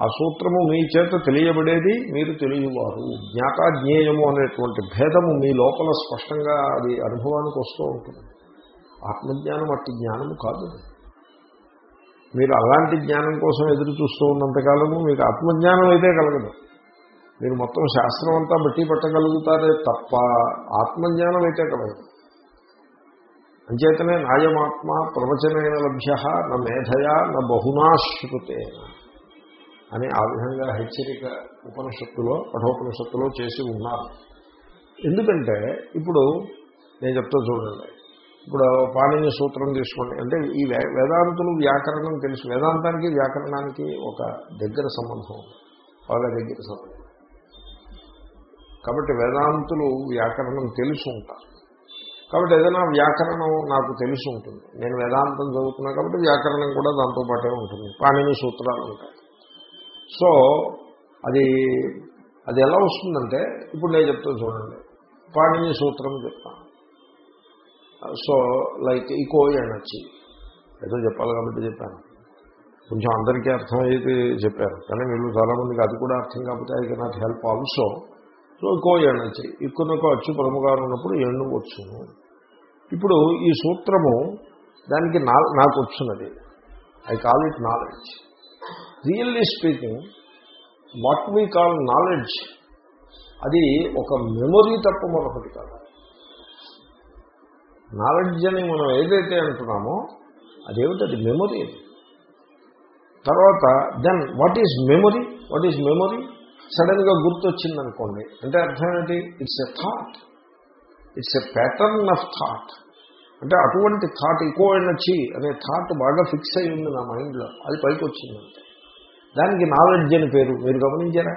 ఆ సూత్రము మీ చేత తెలియబడేది మీరు తెలియవారు. జ్ఞాతాజ్ఞేయము అనేటువంటి భేదము మీ లోపల స్పష్టంగా అది అనుభవానికి వస్తూ ఉంటుంది. ఆత్మజ్ఞానం అట్టి జ్ఞానము కాదు మీరు అలాంటి జ్ఞానం కోసం ఎదురు చూస్తూ ఉన్నంతకాలము మీకు ఆత్మజ్ఞానం అయితే కలగదు. మీరు మొత్తం శాస్త్రం అంతా బట్టి పట్టగలుగుతారే తప్ప ఆత్మజ్ఞానం అయితే కలగదు. అంచేతనే నాయమాత్మ ప్రవచనైన లభ్య నా మేధయా నా బహునాశ్రుతే అని ఆ విధంగా హెచ్చరిక ఉపనిషత్తులో కఠోపనిషత్తులో చేసి ఉన్నారు. ఎందుకంటే ఇప్పుడు నేను చెప్తా చూడండి. ఇప్పుడు పాణిని సూత్రం తీసుకోండి. అంటే ఈ వేదాంతులు వ్యాకరణం తెలుసు. వేదాంతానికి వ్యాకరణానికి ఒక దగ్గర సంబంధం ఉంది. బాగా దగ్గర సంబంధం. కాబట్టి వేదాంతులు వ్యాకరణం తెలుసు ఉంటారు కాబట్టి ఏదైనా వ్యాకరణం నాకు తెలిసి ఉంటుంది. నేను వేదాంతం చదువుతున్నా కాబట్టి వ్యాకరణం కూడా దాంతో పాటే ఉంటుంది. పాణిని సూత్రాలు ఉంటాయి. సో అది అది ఎలా వస్తుందంటే ఇప్పుడు నేను చెప్తాను చూడండి. పాణిని సూత్రం చెప్తాను. సో లైక్ ఈకో ఎనర్జీ ఏదో చెప్పాలి కాబట్టి చెప్పాను. కొంచెం అందరికీ అర్థమయ్యేది చెప్పారు కానీ వీళ్ళు చాలామందికి అది కూడా అర్థం కాకపోతే I cannot help also so co energy ఎక్కువనకు అచ్చు ప్రముఖంగా ఉన్నప్పుడు ఎండు వచ్చును ఇప్పుడు ఈ సూత్రము దానికి నా నాకు వచ్చినది. I call it knowledge really speaking what we call knowledge అది ఒక మెమొరీ తప్ప మరొకటి కాదు. నాలెడ్జ్ అని మనం ఏదైతే అంటున్నామో అదేమిటి? అది మెమొరీ తర్వాత then what is memory what is memory సడన్గా గుర్తొచ్చిందనుకోండి. అంటే అర్థం ఏంటి? It's a thought it's a pattern of thought అంటే అటువంటి థాట్ ఎక్కువ ఎనర్జీ అనే థాట్ బాగా ఫిక్స్ అయ్యింది నా మైండ్లో అది పైకి వచ్చిందంటే దానికి నాలెడ్జ్ అని పేరు. మీరు గమనించారా?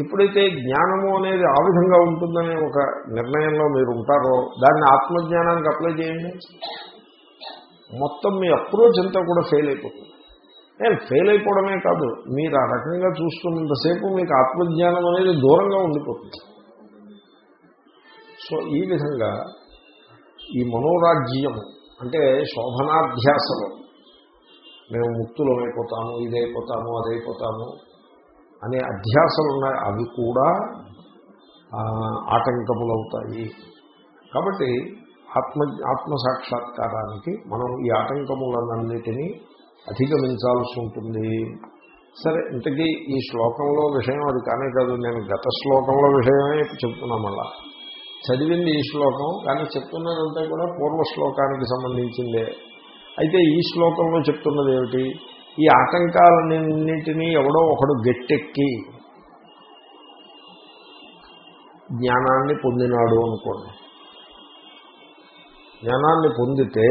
ఎప్పుడైతే జ్ఞానము అనేది ఆ విధంగా ఉంటుందనే ఒక నిర్ణయంలో మీరు ఉంటారో దాన్ని ఆత్మజ్ఞానానికి అప్లై చేయండి. మొత్తం మీ అప్రోచ్ అంతా కూడా ఫెయిల్ అయిపోతుంది. నేను ఫెయిల్ అయిపోవడమే కాదు మీరు ఆ రకంగా చూస్తున్నంతసేపు మీకు ఆత్మజ్ఞానం అనేది దూరంగా ఉండిపోతుంది. సో ఈ విధంగా ఈ మనోరాజ్యము అంటే శోభనాధ్యాసము మేము ముక్తులమైపోతాము ఇదైపోతాము అదైపోతాము అనే అధ్యాసలు ఉన్నాయి అవి కూడా ఆటంకములవుతాయి. కాబట్టి ఆత్మ ఆత్మసాక్షాత్కారానికి మనం ఈ ఆటంకములన్నిటినీ అధిగమించాల్సి ఉంటుంది. సరే ఇంతకీ ఈ శ్లోకంలో విషయం అది కానే కాదు. నేను గత శ్లోకంలో విషయమే చెప్తున్నా మళ్ళా. చదివింది ఈ శ్లోకం కానీ చెప్తున్నదంతా కూడా పూర్వ శ్లోకానికి సంబంధించిందే. అయితే ఈ శ్లోకంలో చెప్తున్నది ఏమిటి? ఈ ఆటంకాలన్నింటినీ ఎవడో ఒకడు గట్టెక్కి జ్ఞానాన్ని పొందినాడు అనుకోండి. జ్ఞానాన్ని పొందితే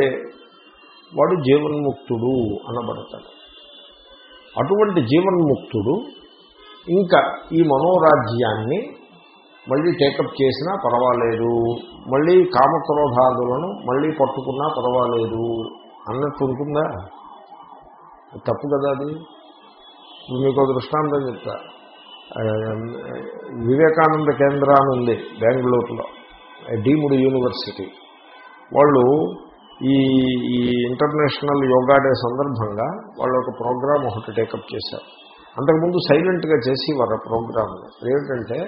వాడు జీవన్ముక్తుడు అనబడతాడు. అటువంటి జీవన్ముక్తుడు ఇంకా ఈ మనోరాజ్యాన్ని మళ్ళీ టేకప్ చేసినా పర్వాలేదు మళ్ళీ కామక్రోధాదులను మళ్ళీ పట్టుకున్నా పర్వాలేదు అన్నట్టు ఉంటుందా? తప్పు కదా అది? మీకు దృష్టాంతం చెప్తా. వివేకానంద కేంద్ర అని ఉంది బెంగళూరులో డీముడ్ యూనివర్సిటీ. వాళ్ళు ఈ ఈ ఇంటర్నేషనల్ యోగా డే సందర్భంగా వాళ్ళు ఒక ప్రోగ్రాం ఒకటి టేకప్ చేశారు. అంతకుముందు సైలెంట్గా చేసేవారు ఆ ప్రోగ్రామ్ ఏమిటంటే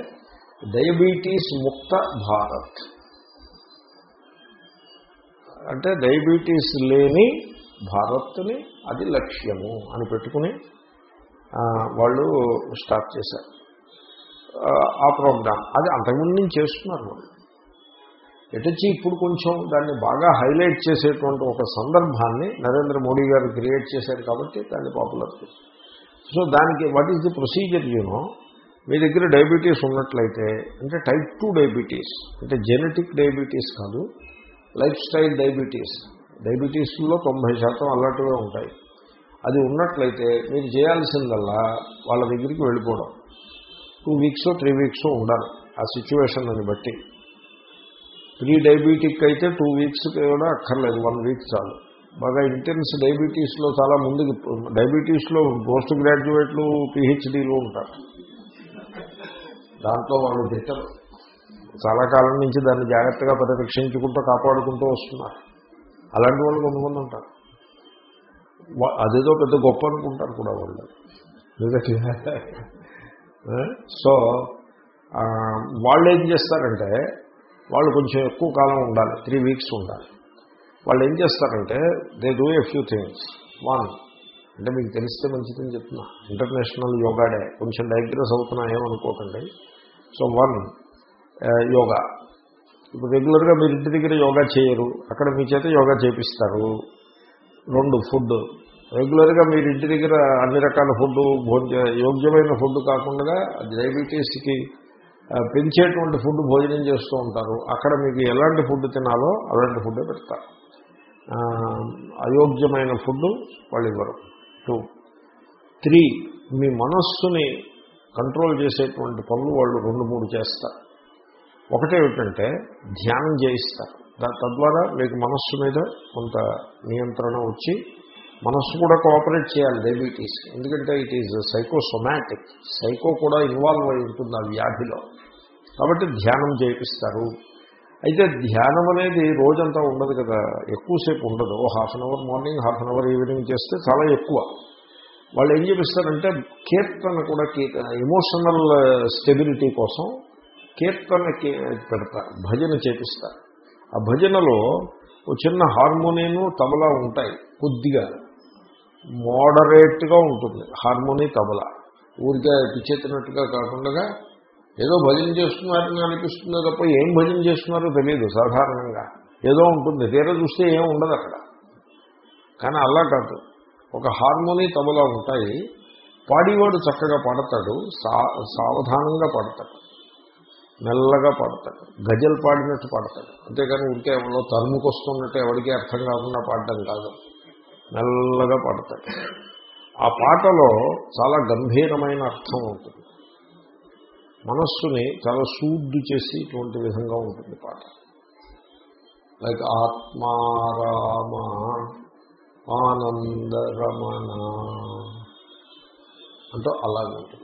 డయాబెటీస్ ముక్త భారత్. అంటే డయాబెటీస్ లేని భారత్ని అది లక్ష్యము అని పెట్టుకుని వాళ్ళు స్టార్ట్ చేశారు. ఆ, ప్రోగ్రామ్. అది అంతకుముందు నుంచి చేస్తున్నారు వాళ్ళు. ఎటొచ్చి ఇప్పుడు కొంచెం దాన్ని బాగా హైలైట్ చేసేటువంటి ఒక సందర్భాన్ని నరేంద్ర మోడీ గారు క్రియేట్ చేశారు కాబట్టి దాన్ని పాపులర్ సో దానికి what is the procedure you know మీ దగ్గర డయాబెటీస్ ఉన్నట్లయితే అంటే టైప్ టూ డయాబెటీస్ అంటే జెనెటిక్ డయాబెటీస్ కాదు లైఫ్ స్టైల్ డయాబెటీస్. డయాబెటీస్లో తొంభై శాతం అలర్ట్గా ఉంటాయి. అది ఉన్నట్లయితే మీరు చేయాల్సిందల్లా వాళ్ళ దగ్గరికి వెళ్ళిపోవడం. టూ వీక్స్ త్రీ వీక్స్ ఉండాలి ఆ సిచ్యువేషన్ అని బట్టి. ప్రీ డయాబెటిక్ అయితే టూ వీక్స్ కూడా అక్కర్లేదు వన్ వీక్ చాలు. బాగా ఇంటెన్స్ డయాబెటీస్లో చాలా ముందుకు డయాబెటీస్లో పోస్ట్ గ్రాడ్యుయేట్లు పిహెచ్డీలు ఉంటారు. దాంట్లో వాళ్ళు దిట్టరు చాలా కాలం నుంచి దాన్ని జాగ్రత్తగా పరిరక్షించుకుంటూ కాపాడుకుంటూ వస్తున్నారు. అలాంటి వాళ్ళు కొంతమంది ఉంటారు. అదేదో పెద్ద గొప్ప అనుకుంటారు కూడా వాళ్ళు. నిజంగా. సో వాళ్ళు ఏం చేస్తారంటే వాళ్ళు కొంచెం ఎక్కువ కాలం ఉండాలి. త్రీ వీక్స్ ఉండాలి. వాళ్ళు ఏం చేస్తారంటే they do a few things one అంటే మీకు తెలిస్తే మంచిదని చెప్తున్నా. ఇంటర్నేషనల్ యోగా డే కొంచెం డైగ్రెస్ అవుతున్నా ఏమనుకోకండి. So one yoga. ఇప్పుడు రెగ్యులర్గా మీరు ఇంటి దగ్గర యోగా చేయరు. అక్కడ మీ చేత యోగా చేపిస్తారు. రెండు ఫుడ్ రెగ్యులర్గా మీరు ఇంటి దగ్గర అన్ని రకాల ఫుడ్ భోజ యోగ్యమైన ఫుడ్ కాకుండా డయాబెటీస్కి పెంచేటువంటి ఫుడ్ భోజనం చేస్తూ ఉంటారు. అక్కడ మీకు ఎలాంటి ఫుడ్ తినాలో అలాంటి ఫుడ్ పెడతారు. అయోగ్యమైన ఫుడ్ వాళ్ళు ఇవ్వరు. టూ త్రీ మీ మనస్సుని కంట్రోల్ చేసేటువంటి పనులు వాళ్ళు రెండు మూడు చేస్తారు. ఒకటేమిటంటే ధ్యానం చేయిస్తారు తద్వారా మీకు మనస్సు మీద కొంత నియంత్రణ వచ్చి మనస్సు కూడా కోఆపరేట్ చేయాలి డయాబెటీస్. ఎందుకంటే ఇట్ ఈజ్ సైకోసొమాటిక్. సైకో కూడా ఇన్వాల్వ్ అయి ఉంటుంది ఆ వ్యాధిలో. కాబట్టి ధ్యానం చేయిస్తారు అయితే ధ్యానం అనేది రోజంతా ఉండదు కదా. ఎక్కువసేపు ఉండదు. ఓ half an hour morning half an hour evening చేస్తే చాలా ఎక్కువ. వాళ్ళు ఏం చేపిస్తారంటే కీర్తన కూడా ఎమోషనల్ స్టెబిలిటీ కోసం కీర్తన పెడతారు భజన చేపిస్తారు ఆ భజనలో ఓ చిన్న హార్మోనియను తబలా ఉంటాయి కొద్దిగా. మోడరేట్గా ఉంటుంది హార్మోని తబలా. ఊరికే పిచ్చెత్తినట్టుగా కాకుండా ఏదో భజన చేస్తున్నారని అనిపిస్తుందో తప్ప ఏం భజన చేస్తున్నారో తెలియదు సాధారణంగా. ఏదో ఉంటుంది తీర చూస్తే ఏం ఉండదు అక్కడ. కానీ అలా కాదు. ఒక హార్మోని తబలా ఉంటాయి పాడివాడు చక్కగా పాడతాడు సా సావధానంగా పాడతాడు. మెల్లగా పాడతాడు గజల్ పాడినట్టు పాడతాడు అంతేకాని ఉంటే ఎవరో తరుముకొస్తున్నట్టు ఎవరికీ అర్థం కాకుండా పాడడం కాదు. మెల్లగా పాడతాడు ఆ పాటలో చాలా గంభీరమైన అర్థం ఉంటుంది. మనస్సుని చాలా సూద్దు చేసి ఇటువంటి విధంగా ఉంటుంది పాట. లైక్ ఆత్మారామ ఆనందరమణ అంటూ అలాగే ఉంటుంది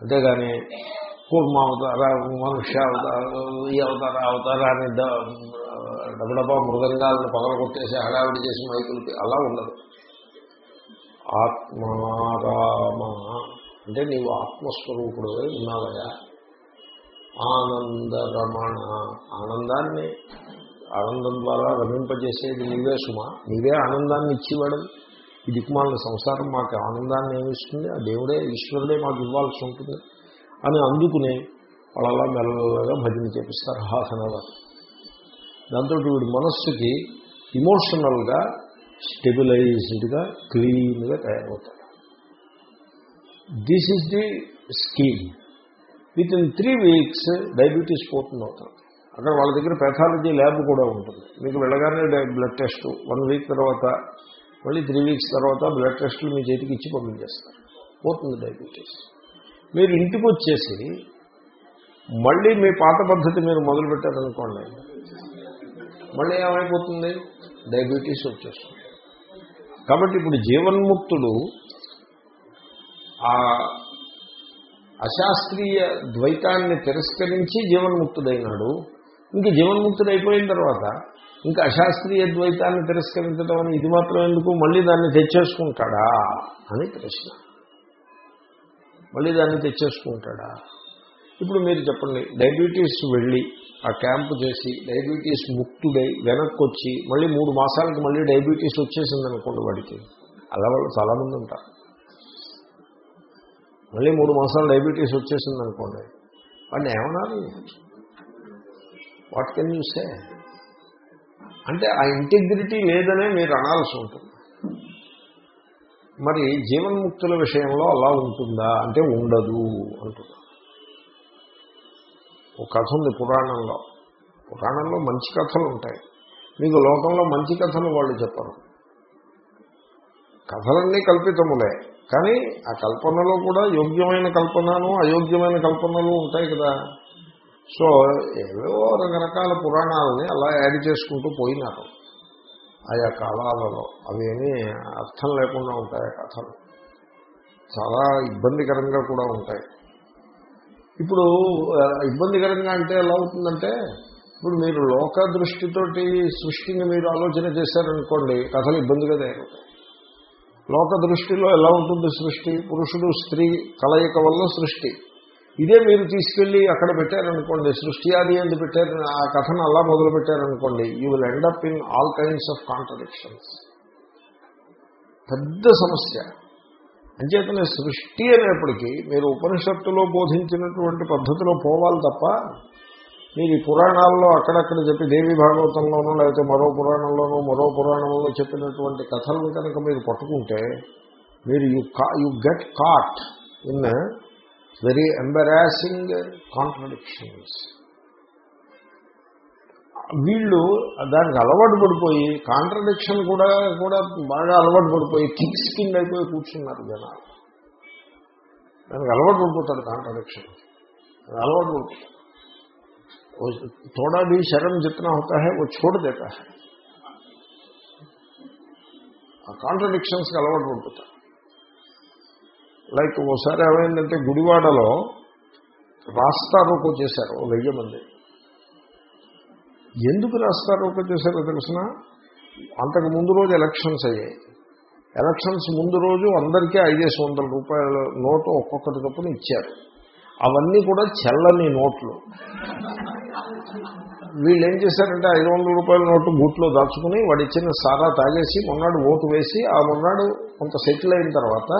అంతేగాని కూర్మ అవతార మనుష్య అవతార ఈ అవతార అవతార అని డబ్బడబ్బా మృదంగాలను పగల కొట్టేసి హడావిడి చేసి మైకులకి అలా ఉండదు. ఆత్మారామ అంటే నీవు ఆత్మస్వరూపుడు ఉన్నావయా ఆనందరమణ ఆనందాన్ని ఆనందం ద్వారా రమింపజేసేది నీవే సుమ. నీవే ఆనందాన్ని ఇచ్చేవాడు ఈ దిక్మాలిన సంసారం మాకు ఆనందాన్ని ఏమిస్తుంది ఆ దేవుడే ఈశ్వరుడే మాకు ఇవ్వాల్సి ఉంటుంది. అని అందుకుని వాళ్ళలా మెల్లగా భజన చేపిస్తారు హాఫ్ అన్ అవర్ దాంతో వీడి మనస్సుకి ఇమోషనల్గా స్టెబిలైజ్డ్గా క్లీన్గా తయారవుతాడు. This is the scheme within three weeks diabetes పోతుంది అవుతాం అక్కడ వాళ్ళ దగ్గర పెథాలజీ ల్యాబ్ కూడా ఉంటుంది. మీకు వెళ్ళగానే బ్లడ్ టెస్ట్ వన్ వీక్ తర్వాత మళ్ళీ త్రీ వీక్స్ తర్వాత బ్లడ్ టెస్టులు మీ చేతికి ఇచ్చి పంపించేస్తారు. పోతుంది డయాబెటీస్ మీరు ఇంటికి వచ్చేసి మళ్ళీ మీ పాత పద్ధతి మీరు మొదలుపెట్టారనుకోండి మళ్ళీ ఏమైపోతుంది? డయాబెటీస్ వచ్చేస్తుంది. కాబట్టి ఇప్పుడు జీవన్ముక్తుడు ఆ అశాస్త్రీయ ద్వైతాన్ని తిరస్కరించి జీవన్ముక్తుడైనాడు. ఇంక జీవన్ముక్తుడు అయిపోయిన తర్వాత ఇంకా అశాస్త్రీయ ద్వైతాన్ని తిరస్కరించడం అని ఇది మాత్రం ఎందుకు? మళ్ళీ దాన్ని తెచ్చేసుకుంటాడా అని ప్రశ్న. మళ్ళీ దాన్ని తెచ్చేసుకుంటాడా ఇప్పుడు మీరు చెప్పండి డయాబెటీస్ వెళ్ళి ఆ క్యాంపు చేసి డయాబెటీస్ ముక్తుడై వెనక్కి వచ్చి మళ్ళీ మూడు మాసాలకు మళ్ళీ డయాబెటీస్ వచ్చేసింది అనుకోండి వాడికి. అలా వాళ్ళు చాలామంది ఉంటారు. మళ్ళీ మూడు మాసాలు డయాబెటీస్ వచ్చేసింది అనుకోండి వాడిని ఏమన్నారు వాట్ కెన్ యూ సే? అంటే ఆ ఇంటిగ్రిటీ లేదనే మీరు అనాల్సి ఉంటుంది. మరి జీవన్ముక్తుల విషయంలో అలా ఉంటుందా? అంటే ఉండదు అంటున్నారు ఒక కథ ఉంది పురాణంలో. పురాణంలో మంచి కథలు ఉంటాయి. మీకు లోకంలో మంచి కథలు వాళ్ళు చెప్పరు. కథలన్నీ కల్పితములే. కానీ ఆ కల్పనలో కూడా యోగ్యమైన కల్పనలు అయోగ్యమైన కల్పనలు ఉంటాయి కదా. సో ఏవో రకరకాల పురాణాలని అలా యాడ్ చేసుకుంటూ పోయినారు. ఆయా కాలాలలో అవేమీ అర్థం లేకుండా ఉంటాయి ఆ కథలు. చాలా ఇబ్బందికరంగా కూడా ఉంటాయి. ఇప్పుడు ఇబ్బందికరంగా అంటే ఎలా అవుతుందంటే ఇప్పుడు మీరు లోక దృష్టితోటి సృష్టిని మీరు ఆలోచన చేశారనుకోండి కథలు ఇబ్బందిగా తయారవుతాయి. లోక దృష్టిలో ఎలా ఉంటుంది సృష్టి? పురుషుడు స్త్రీ కలయిక వల్ల సృష్టి. ఇదే మీరు తీసుకెళ్ళి అక్కడ పెట్టారనుకోండి సృష్టి ఆది ఎందు పెట్టారు ఆ కథను అలా మొదలు పెట్టారనుకోండి you will end up in all kinds of contradictions పెద్ద సమస్య. అంచేతనే సృష్టి అనేప్పటికీ మీరు ఉపనిషత్తులో బోధించినటువంటి పద్ధతిలో పోవాలి తప్ప మీరు ఈ పురాణాల్లో అక్కడక్కడ చెప్పి దేవి భాగవతంలోనూ లేకపోతే మరో పురాణంలోనూ మరో పురాణంలో చెప్పినటువంటి కథలను కనుక మీరు పట్టుకుంటే మీరు you ca you get caught in very embarrassing contradictions వీళ్ళు దానికి అలవాటు పడిపోయి కాంట్రడిక్షన్ కూడా కూడా బాగా అలవాటు పడిపోయి కిక్స్ కింద అయిపోయి కూర్చున్నారు జనాలు దానికి అలవాటు పడిపోతాడు కాంట్రడిక్షన్ అలవాటు పడిపోతాడు वो थोड़ा भी शर्म जितना होता है वो छोड़ देता है ఆ కాంట్రడిక్షన్స్కి అలవాటు పడిపోతారు లైక్ ఓసారి ఏమైందంటే గుడివాడలో రాస్తారోకో చేశారు ఓ వెయ్యి మంది. ఎందుకు రాస్తారోకో చేశారో తెలిసిన? అంతకు ముందు రోజు ఎలక్షన్స్ అయ్యాయి. ఎలక్షన్స్ ముందు రోజు అందరికీ ఐదేసి వందల రూపాయల నోటు ఒక్కొక్కటి చొప్పున ఇచ్చారు. అవన్నీ కూడా చెల్లని నోట్లు. వీళ్ళు ఏం చేశారంటే ఐదు వందల రూపాయల నోటు బూట్లో దాచుకుని వాడు ఇచ్చిన సారా తాగేసి మొన్నాడు ఓటు వేసి ఆ మొన్నాడు కొంత సెటిల్ అయిన తర్వాత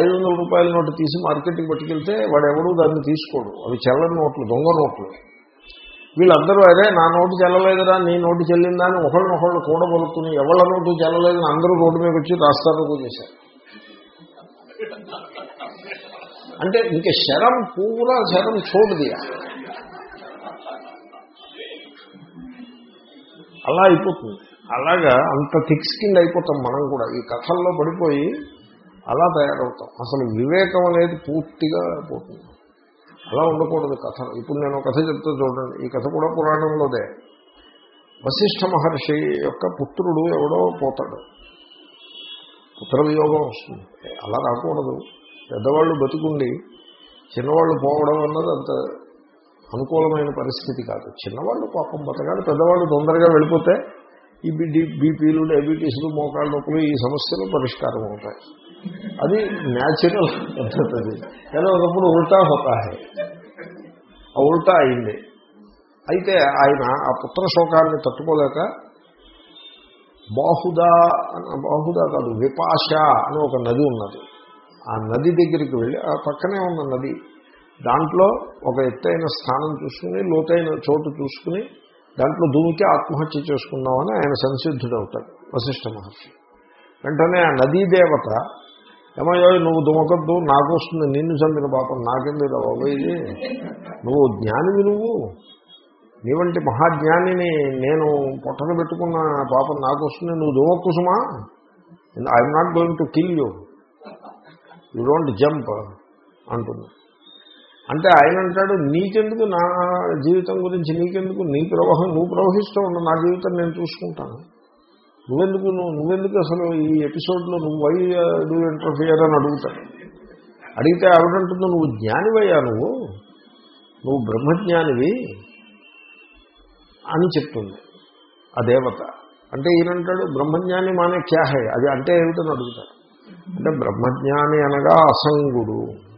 ఐదు వందల రూపాయల నోటు తీసి మార్కెట్కి పట్టుకెళ్తే వాడు ఎవడూ దాన్ని తీసుకోడు. అవి చెల్లని నోట్లు దొంగ నోట్లు. వీళ్ళందరూ అదే నా నోటు చెల్లలేదురా నీ నోటు చెల్లిందా అని ఒకళ్ళనొకళ్ళు కూడబలుకుని ఎవళ్ళ నోటు చెల్లలేదని అందరూ రోడ్డు మీద వచ్చి రాస్తారు చేశారు అంటే ఇంక శరం పూరా శరం చోటు అలా అయిపోతుంది. అలాగా అంత థిక్ స్కిన్ అయిపోతాం మనం కూడా. ఈ కథల్లో పడిపోయి అలా తయారవుతాం. అసలు వివేకం అనేది పూర్తిగా పోతుంది. అలా ఉండకూడదు కథ. ఇప్పుడు నేను కథ చెప్తూ చూడండి. ఈ కథ కూడా పురాణంలోదే. వశిష్ఠ మహర్షి యొక్క పుత్రుడు ఎవడో పోతాడు. పుత్రవియోగం వస్తుంది. అలా రాకూడదు. పెద్దవాళ్ళు బతుకుండి చిన్నవాళ్ళు పోవడం అన్నది అంత అనుకూలమైన పరిస్థితి కాదు. చిన్నవాళ్ళు పాపం బతకాలి. పెద్దవాళ్ళు తొందరగా వెళ్ళిపోతే ఈ బిడ్డి బీపీలు డయాబెటీస్లు మోకాళ్ళ నొప్పులు ఈ సమస్యలు పరిష్కారం అవుతాయి. అది న్యాచురల్ పద్ధతి. అది ఏదో ఒకప్పుడు ఉల్టా హోతా ఆ ఉల్టా అయింది. అయితే ఆయన ఆ పుత్ర శోకాన్ని తట్టుకోలేక బాహుదా బాహుదా కాదు విపాష అని ఒక నది ఉన్నది. ఆ నది దగ్గరికి వెళ్ళి ఆ పక్కనే ఉన్న నది. దాంట్లో ఒక ఎత్తైన స్థానం చూసుకుని లోతైన చోటు చూసుకుని దాంట్లో దూమికి ఆత్మహత్య చేసుకుందామని ఆయన సంసిద్ధుడవుతాడు వశిష్ఠ మహర్షి. వెంటనే ఆ నదీ దేవత ఏమయ్యో నువ్వు దుమకొద్దు నాకు వస్తుంది నిన్ను చంపిన పాపం నాకెందుకు బాబు ఇది నువ్వు జ్ఞానివి నువ్వు. నీ వంటి మహాజ్ఞానిని నేను పొట్టన పెట్టుకున్న పాపం నాకు వస్తుంది నువ్వు దుమక్కు సుమా I'm not going to kill you. You don't jump అంటుంది. అంటే ఆయన అంటాడు నీకెందుకు నా జీవితం గురించి నీకెందుకు నీ ప్రవాహం నువ్వు ప్రవహిస్తూ ఉండు నా జీవితం నేను చూసుకుంటాను. నువ్వెందుకు నువ్వు నువ్వెందుకు అసలు ఈ ఎపిసోడ్లో నువ్వు వై డూ ఇంటర్ఫియర్ అని అడుగుతాడు. అడిగితే ఆవిడంటుంది నువ్వు జ్ఞానివయ్యా నువ్వు నువ్వు బ్రహ్మజ్ఞానివి అని చెప్తుంది ఆ దేవత. అంటే ఈయనంటాడు బ్రహ్మజ్ఞాని మానే క్యాహే. అది అంటే ఏమిటని అడుగుతాడు. అంటే బ్రహ్మజ్ఞాని అనగా అసంగుడు.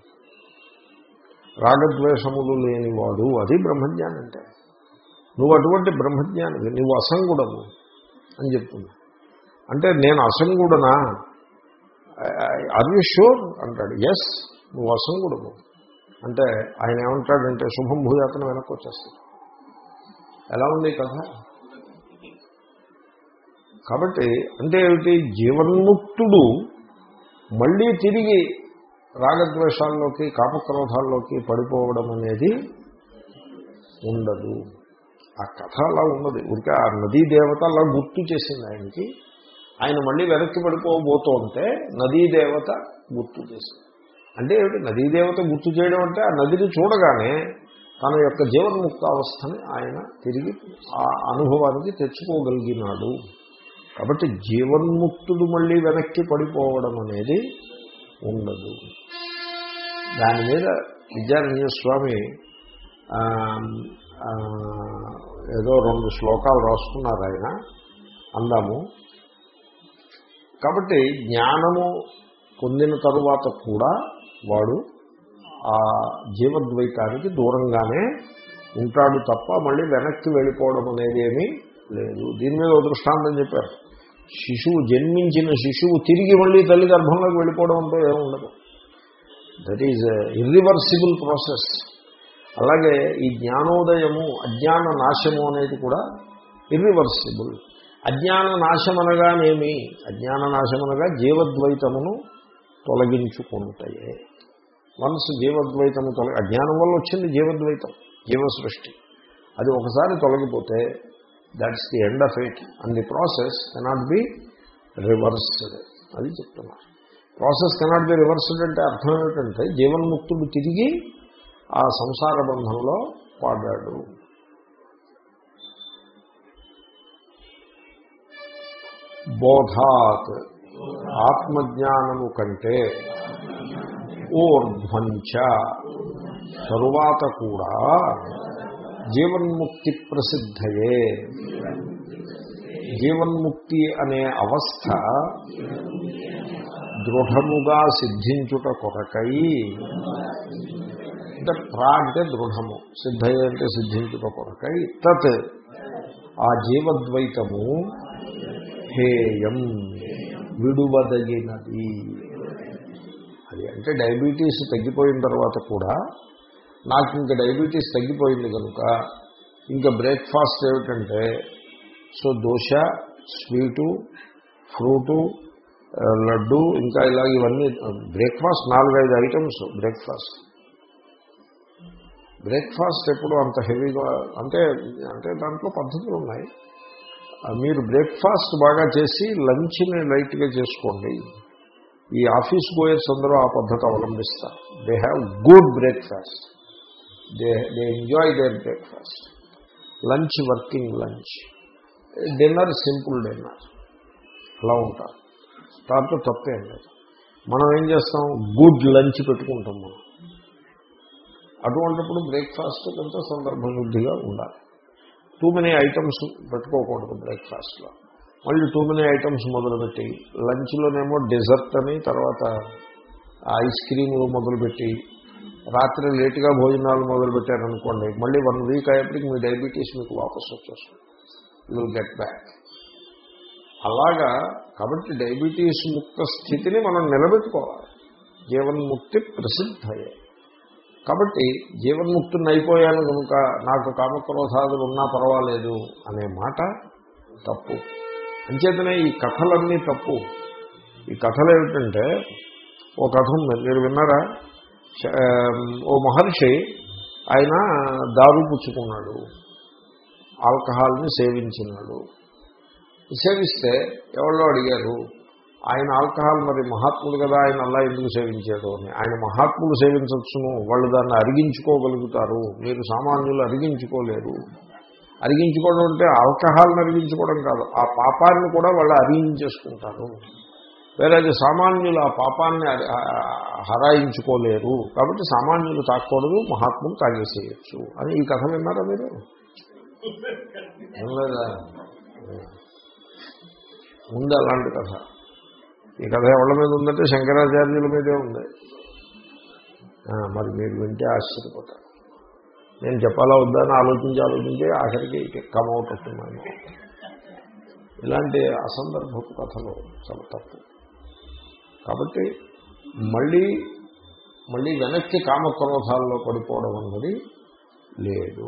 రాగద్వేషములు లేనివాడు అది బ్రహ్మజ్ఞాని అంటే. నువ్వు అటువంటి బ్రహ్మజ్ఞానివి నువ్వు అసంగుడము అని చెప్తుంది. అంటే నేను అసంగుడనా? ఆర్ యూ షూర్ అంటాడు. ఎస్ నువ్వు అసంగుడము అంటే ఆయన ఏమంటాడంటే శుభం భూయాతను వెనక్కి వచ్చేస్తుంది. ఎలా ఉంది కథ? కాబట్టి అంటే ఏమిటి? జీవన్ముక్తుడు మళ్ళీ తిరిగి రాగద్వేషాల్లోకి కామక్రోధాల్లోకి పడిపోవడం అనేది ఉండదు. ఆ కథ అలా ఉన్నది. ఊరికే ఆ నదీ దేవత అలా గుర్తు చేసింది ఆయనకి. ఆయన మళ్ళీ వెనక్కి పడిపోబోతుంటే నదీ దేవత గుర్తు చేసింది. అంటే ఏమిటి? నదీ దేవత గుర్తు చేయడం అంటే ఆ నదిని చూడగానే తన యొక్క జీవన్ముక్తావస్థని ఆయన తిరిగి ఆ అనుభవానికి తెచ్చుకోగలిగినాడు. కాబట్టి జీవన్ముక్తుడు మళ్ళీ వెనక్కి పడిపోవడం అనేది ఉండదు. దాని మీద విద్యారణ్య స్వామి ఏదో రెండు శ్లోకాలు రాసుకున్నారు ఆయన అందాము. కాబట్టి జ్ఞానము పొందిన తరువాత కూడా వాడు ఆ జీవద్వైతానికి దూరంగానే ఉంటాడు తప్ప మళ్ళీ వెనక్కి వెళ్ళిపోవడం అనేది ఏమీ లేదు. దీని మీద దృష్టాంతం చెప్పారు. శిశువు జన్మించిన శిశువు తిరిగి మళ్ళీ తల్లి గర్భంలోకి వెళ్ళిపోవడం అంటూ ఏముండదు దట్ ఈజ్ ఇర్రివర్సిబుల్ ప్రాసెస్ అలాగే ఈ జ్ఞానోదయము అజ్ఞాన నాశము అనేది కూడా ఇర్రివర్సిబుల్ అజ్ఞాన నాశం అనగానేమి అజ్ఞాన నాశం అనగా జీవద్వైతమును తొలగించుకుంటాయే. మనసు జీవద్వైతము తొలగి అజ్ఞానం వల్ల వచ్చింది జీవద్వైతం జీవసృష్టి. అది ఒకసారి తొలగిపోతే that's the end of it and the process cannot be reversed అది చెప్తున్నారు ప్రాసెస్ కెనాట్ బి రివర్స్డ్ అంటే అర్థం ఏమిటంటే జీవన్ముక్తుడు తిరిగి ఆ సంసార బంధంలో పాడాడు. బోధాత్ ఆత్మజ్ఞానము కంటే ఊర్ధ్వంచ తరువాత కూడా జీవన్ముక్తి ప్రసిద్ధయే జీవన్ముక్తి అనే అవస్థ దృఢముగా సిద్ధించుట కొరకై అంటే ప్రా అంటే దృఢము సిద్ధయ్య అంటే సిద్ధించుట కొరకై తత్ ఆ జీవద్వైతము హేయం విడువదగినది. అది అంటే డయాబెటీస్ తగ్గిపోయిన తర్వాత కూడా నాకు ఇంకా డయాబెటీస్ తగ్గిపోయింది కనుక ఇంకా బ్రేక్ఫాస్ట్ ఏమిటంటే so dosa sweet fruit laddu ఇంకా ఇలా ఇవన్నీ బ్రేక్ఫాస్ట్ నాలుగైదు ఐటమ్స్ బ్రేక్ఫాస్ట్. బ్రేక్ఫాస్ట్ ఎప్పుడు అంత హెవీగా అంటే అంటే దాంట్లో పద్ధతులు ఉన్నాయి. మీరు బ్రేక్ఫాస్ట్ బాగా చేసి లంచ్ని లైట్గా చేసుకోండి. ఈ ఆఫీస్ గోయర్స్ అందరూ ఆ పద్ధతి అవలంబిస్తారు. They have good breakfast they they enjoy their breakfast lunch working lunch dinner simple dinner అలా ఉంటారు. దాంట్లో తప్పేం లేదు. మనం ఏం చేస్తాం? గుడ్ లంచ్ పెట్టుకుంటాం మనం. అటువంటిప్పుడు బ్రేక్ఫాస్ట్ కొంత సందర్భబుద్ధిగా ఉండాలి. టూ మెనీ ఐటమ్స్ పెట్టుకోకూడదు బ్రేక్ఫాస్ట్లో మళ్ళీ టూ మెనీ ఐటమ్స్ మొదలుపెట్టి లంచ్లోనేమో డెజర్ట్ అని తర్వాత ఐస్ క్రీములు మొదలుపెట్టి రాత్రి లేటుగా భోజనాలు మొదలుపెట్టారనుకోండి మళ్ళీ వన్ వీక్ అయ్యేప్పటికి మీ డయాబెటీస్ మీకు వాపసు వచ్చేస్తుంది. యూ గెట్ బ్యాక్ అలాగా కాబట్టి డయాబెటీస్ ముక్త స్థితిని మనం నిలబెట్టుకోవాలి. జీవన్ముక్తి ప్రసిద్ధయే. కాబట్టి జీవన్ముక్తిని అయిపోయాను కనుక నాకు కామక్రోధాదులు ఉన్నా పర్వాలేదు అనే మాట తప్పు. అంచేతనే ఈ కథలన్నీ తప్పు. ఈ కథలు ఏమిటంటే ఓ కథ ఉంది. మీరు విన్నారా? ఓ మహర్షి ఆయన దారు పుచ్చుకున్నాడు. ఆల్కహాల్ని సేవించినాడు. సేవిస్తే ఎవరో అడిగారు ఆయన ఆల్కహాల్ మరి మహాత్ముడు కదా ఆయన అలా ఎందుకు సేవించాడు? అని. ఆయన మహాత్ములు సేవించవచ్చును వాళ్ళు దాన్ని అరిగించుకోగలుగుతారు మీరు సామాన్యులు అరిగించుకోలేరు. అరిగించుకోవడం అంటే ఆల్కహాల్ని అరిగించుకోవడం కాదు ఆ పాపాన్ని కూడా వాళ్ళు అరిగించేసుకుంటారు. వేరే సామాన్యులు ఆ పాపాన్ని హరాయించుకోలేరు. కాబట్టి సామాన్యులు తాకూడదు మహాత్ములు తాగేసేయచ్చు. అని ఈ కథ విన్నారా మీరు? వినలేదా ఉంది అలాంటి కథ. ఈ కథ ఎవరి మీద ఉందంటే శంకరాచార్యుల మీదే ఉంది. మరి మీరు వింటే ఆశ్చర్యపోతారు. నేను చెప్పాలా వద్దని ఆలోచించి ఆలోచించి ఆఖరికి కమౌట్ అవుతున్నాను ఇలాంటి అసందర్భపు కథలు చాలా తప్పు. కాబట్టి మళ్ళీ మళ్ళీ వెనక్కి కామక్రోధాల్లో పడిపోవడం అన్నది లేదు.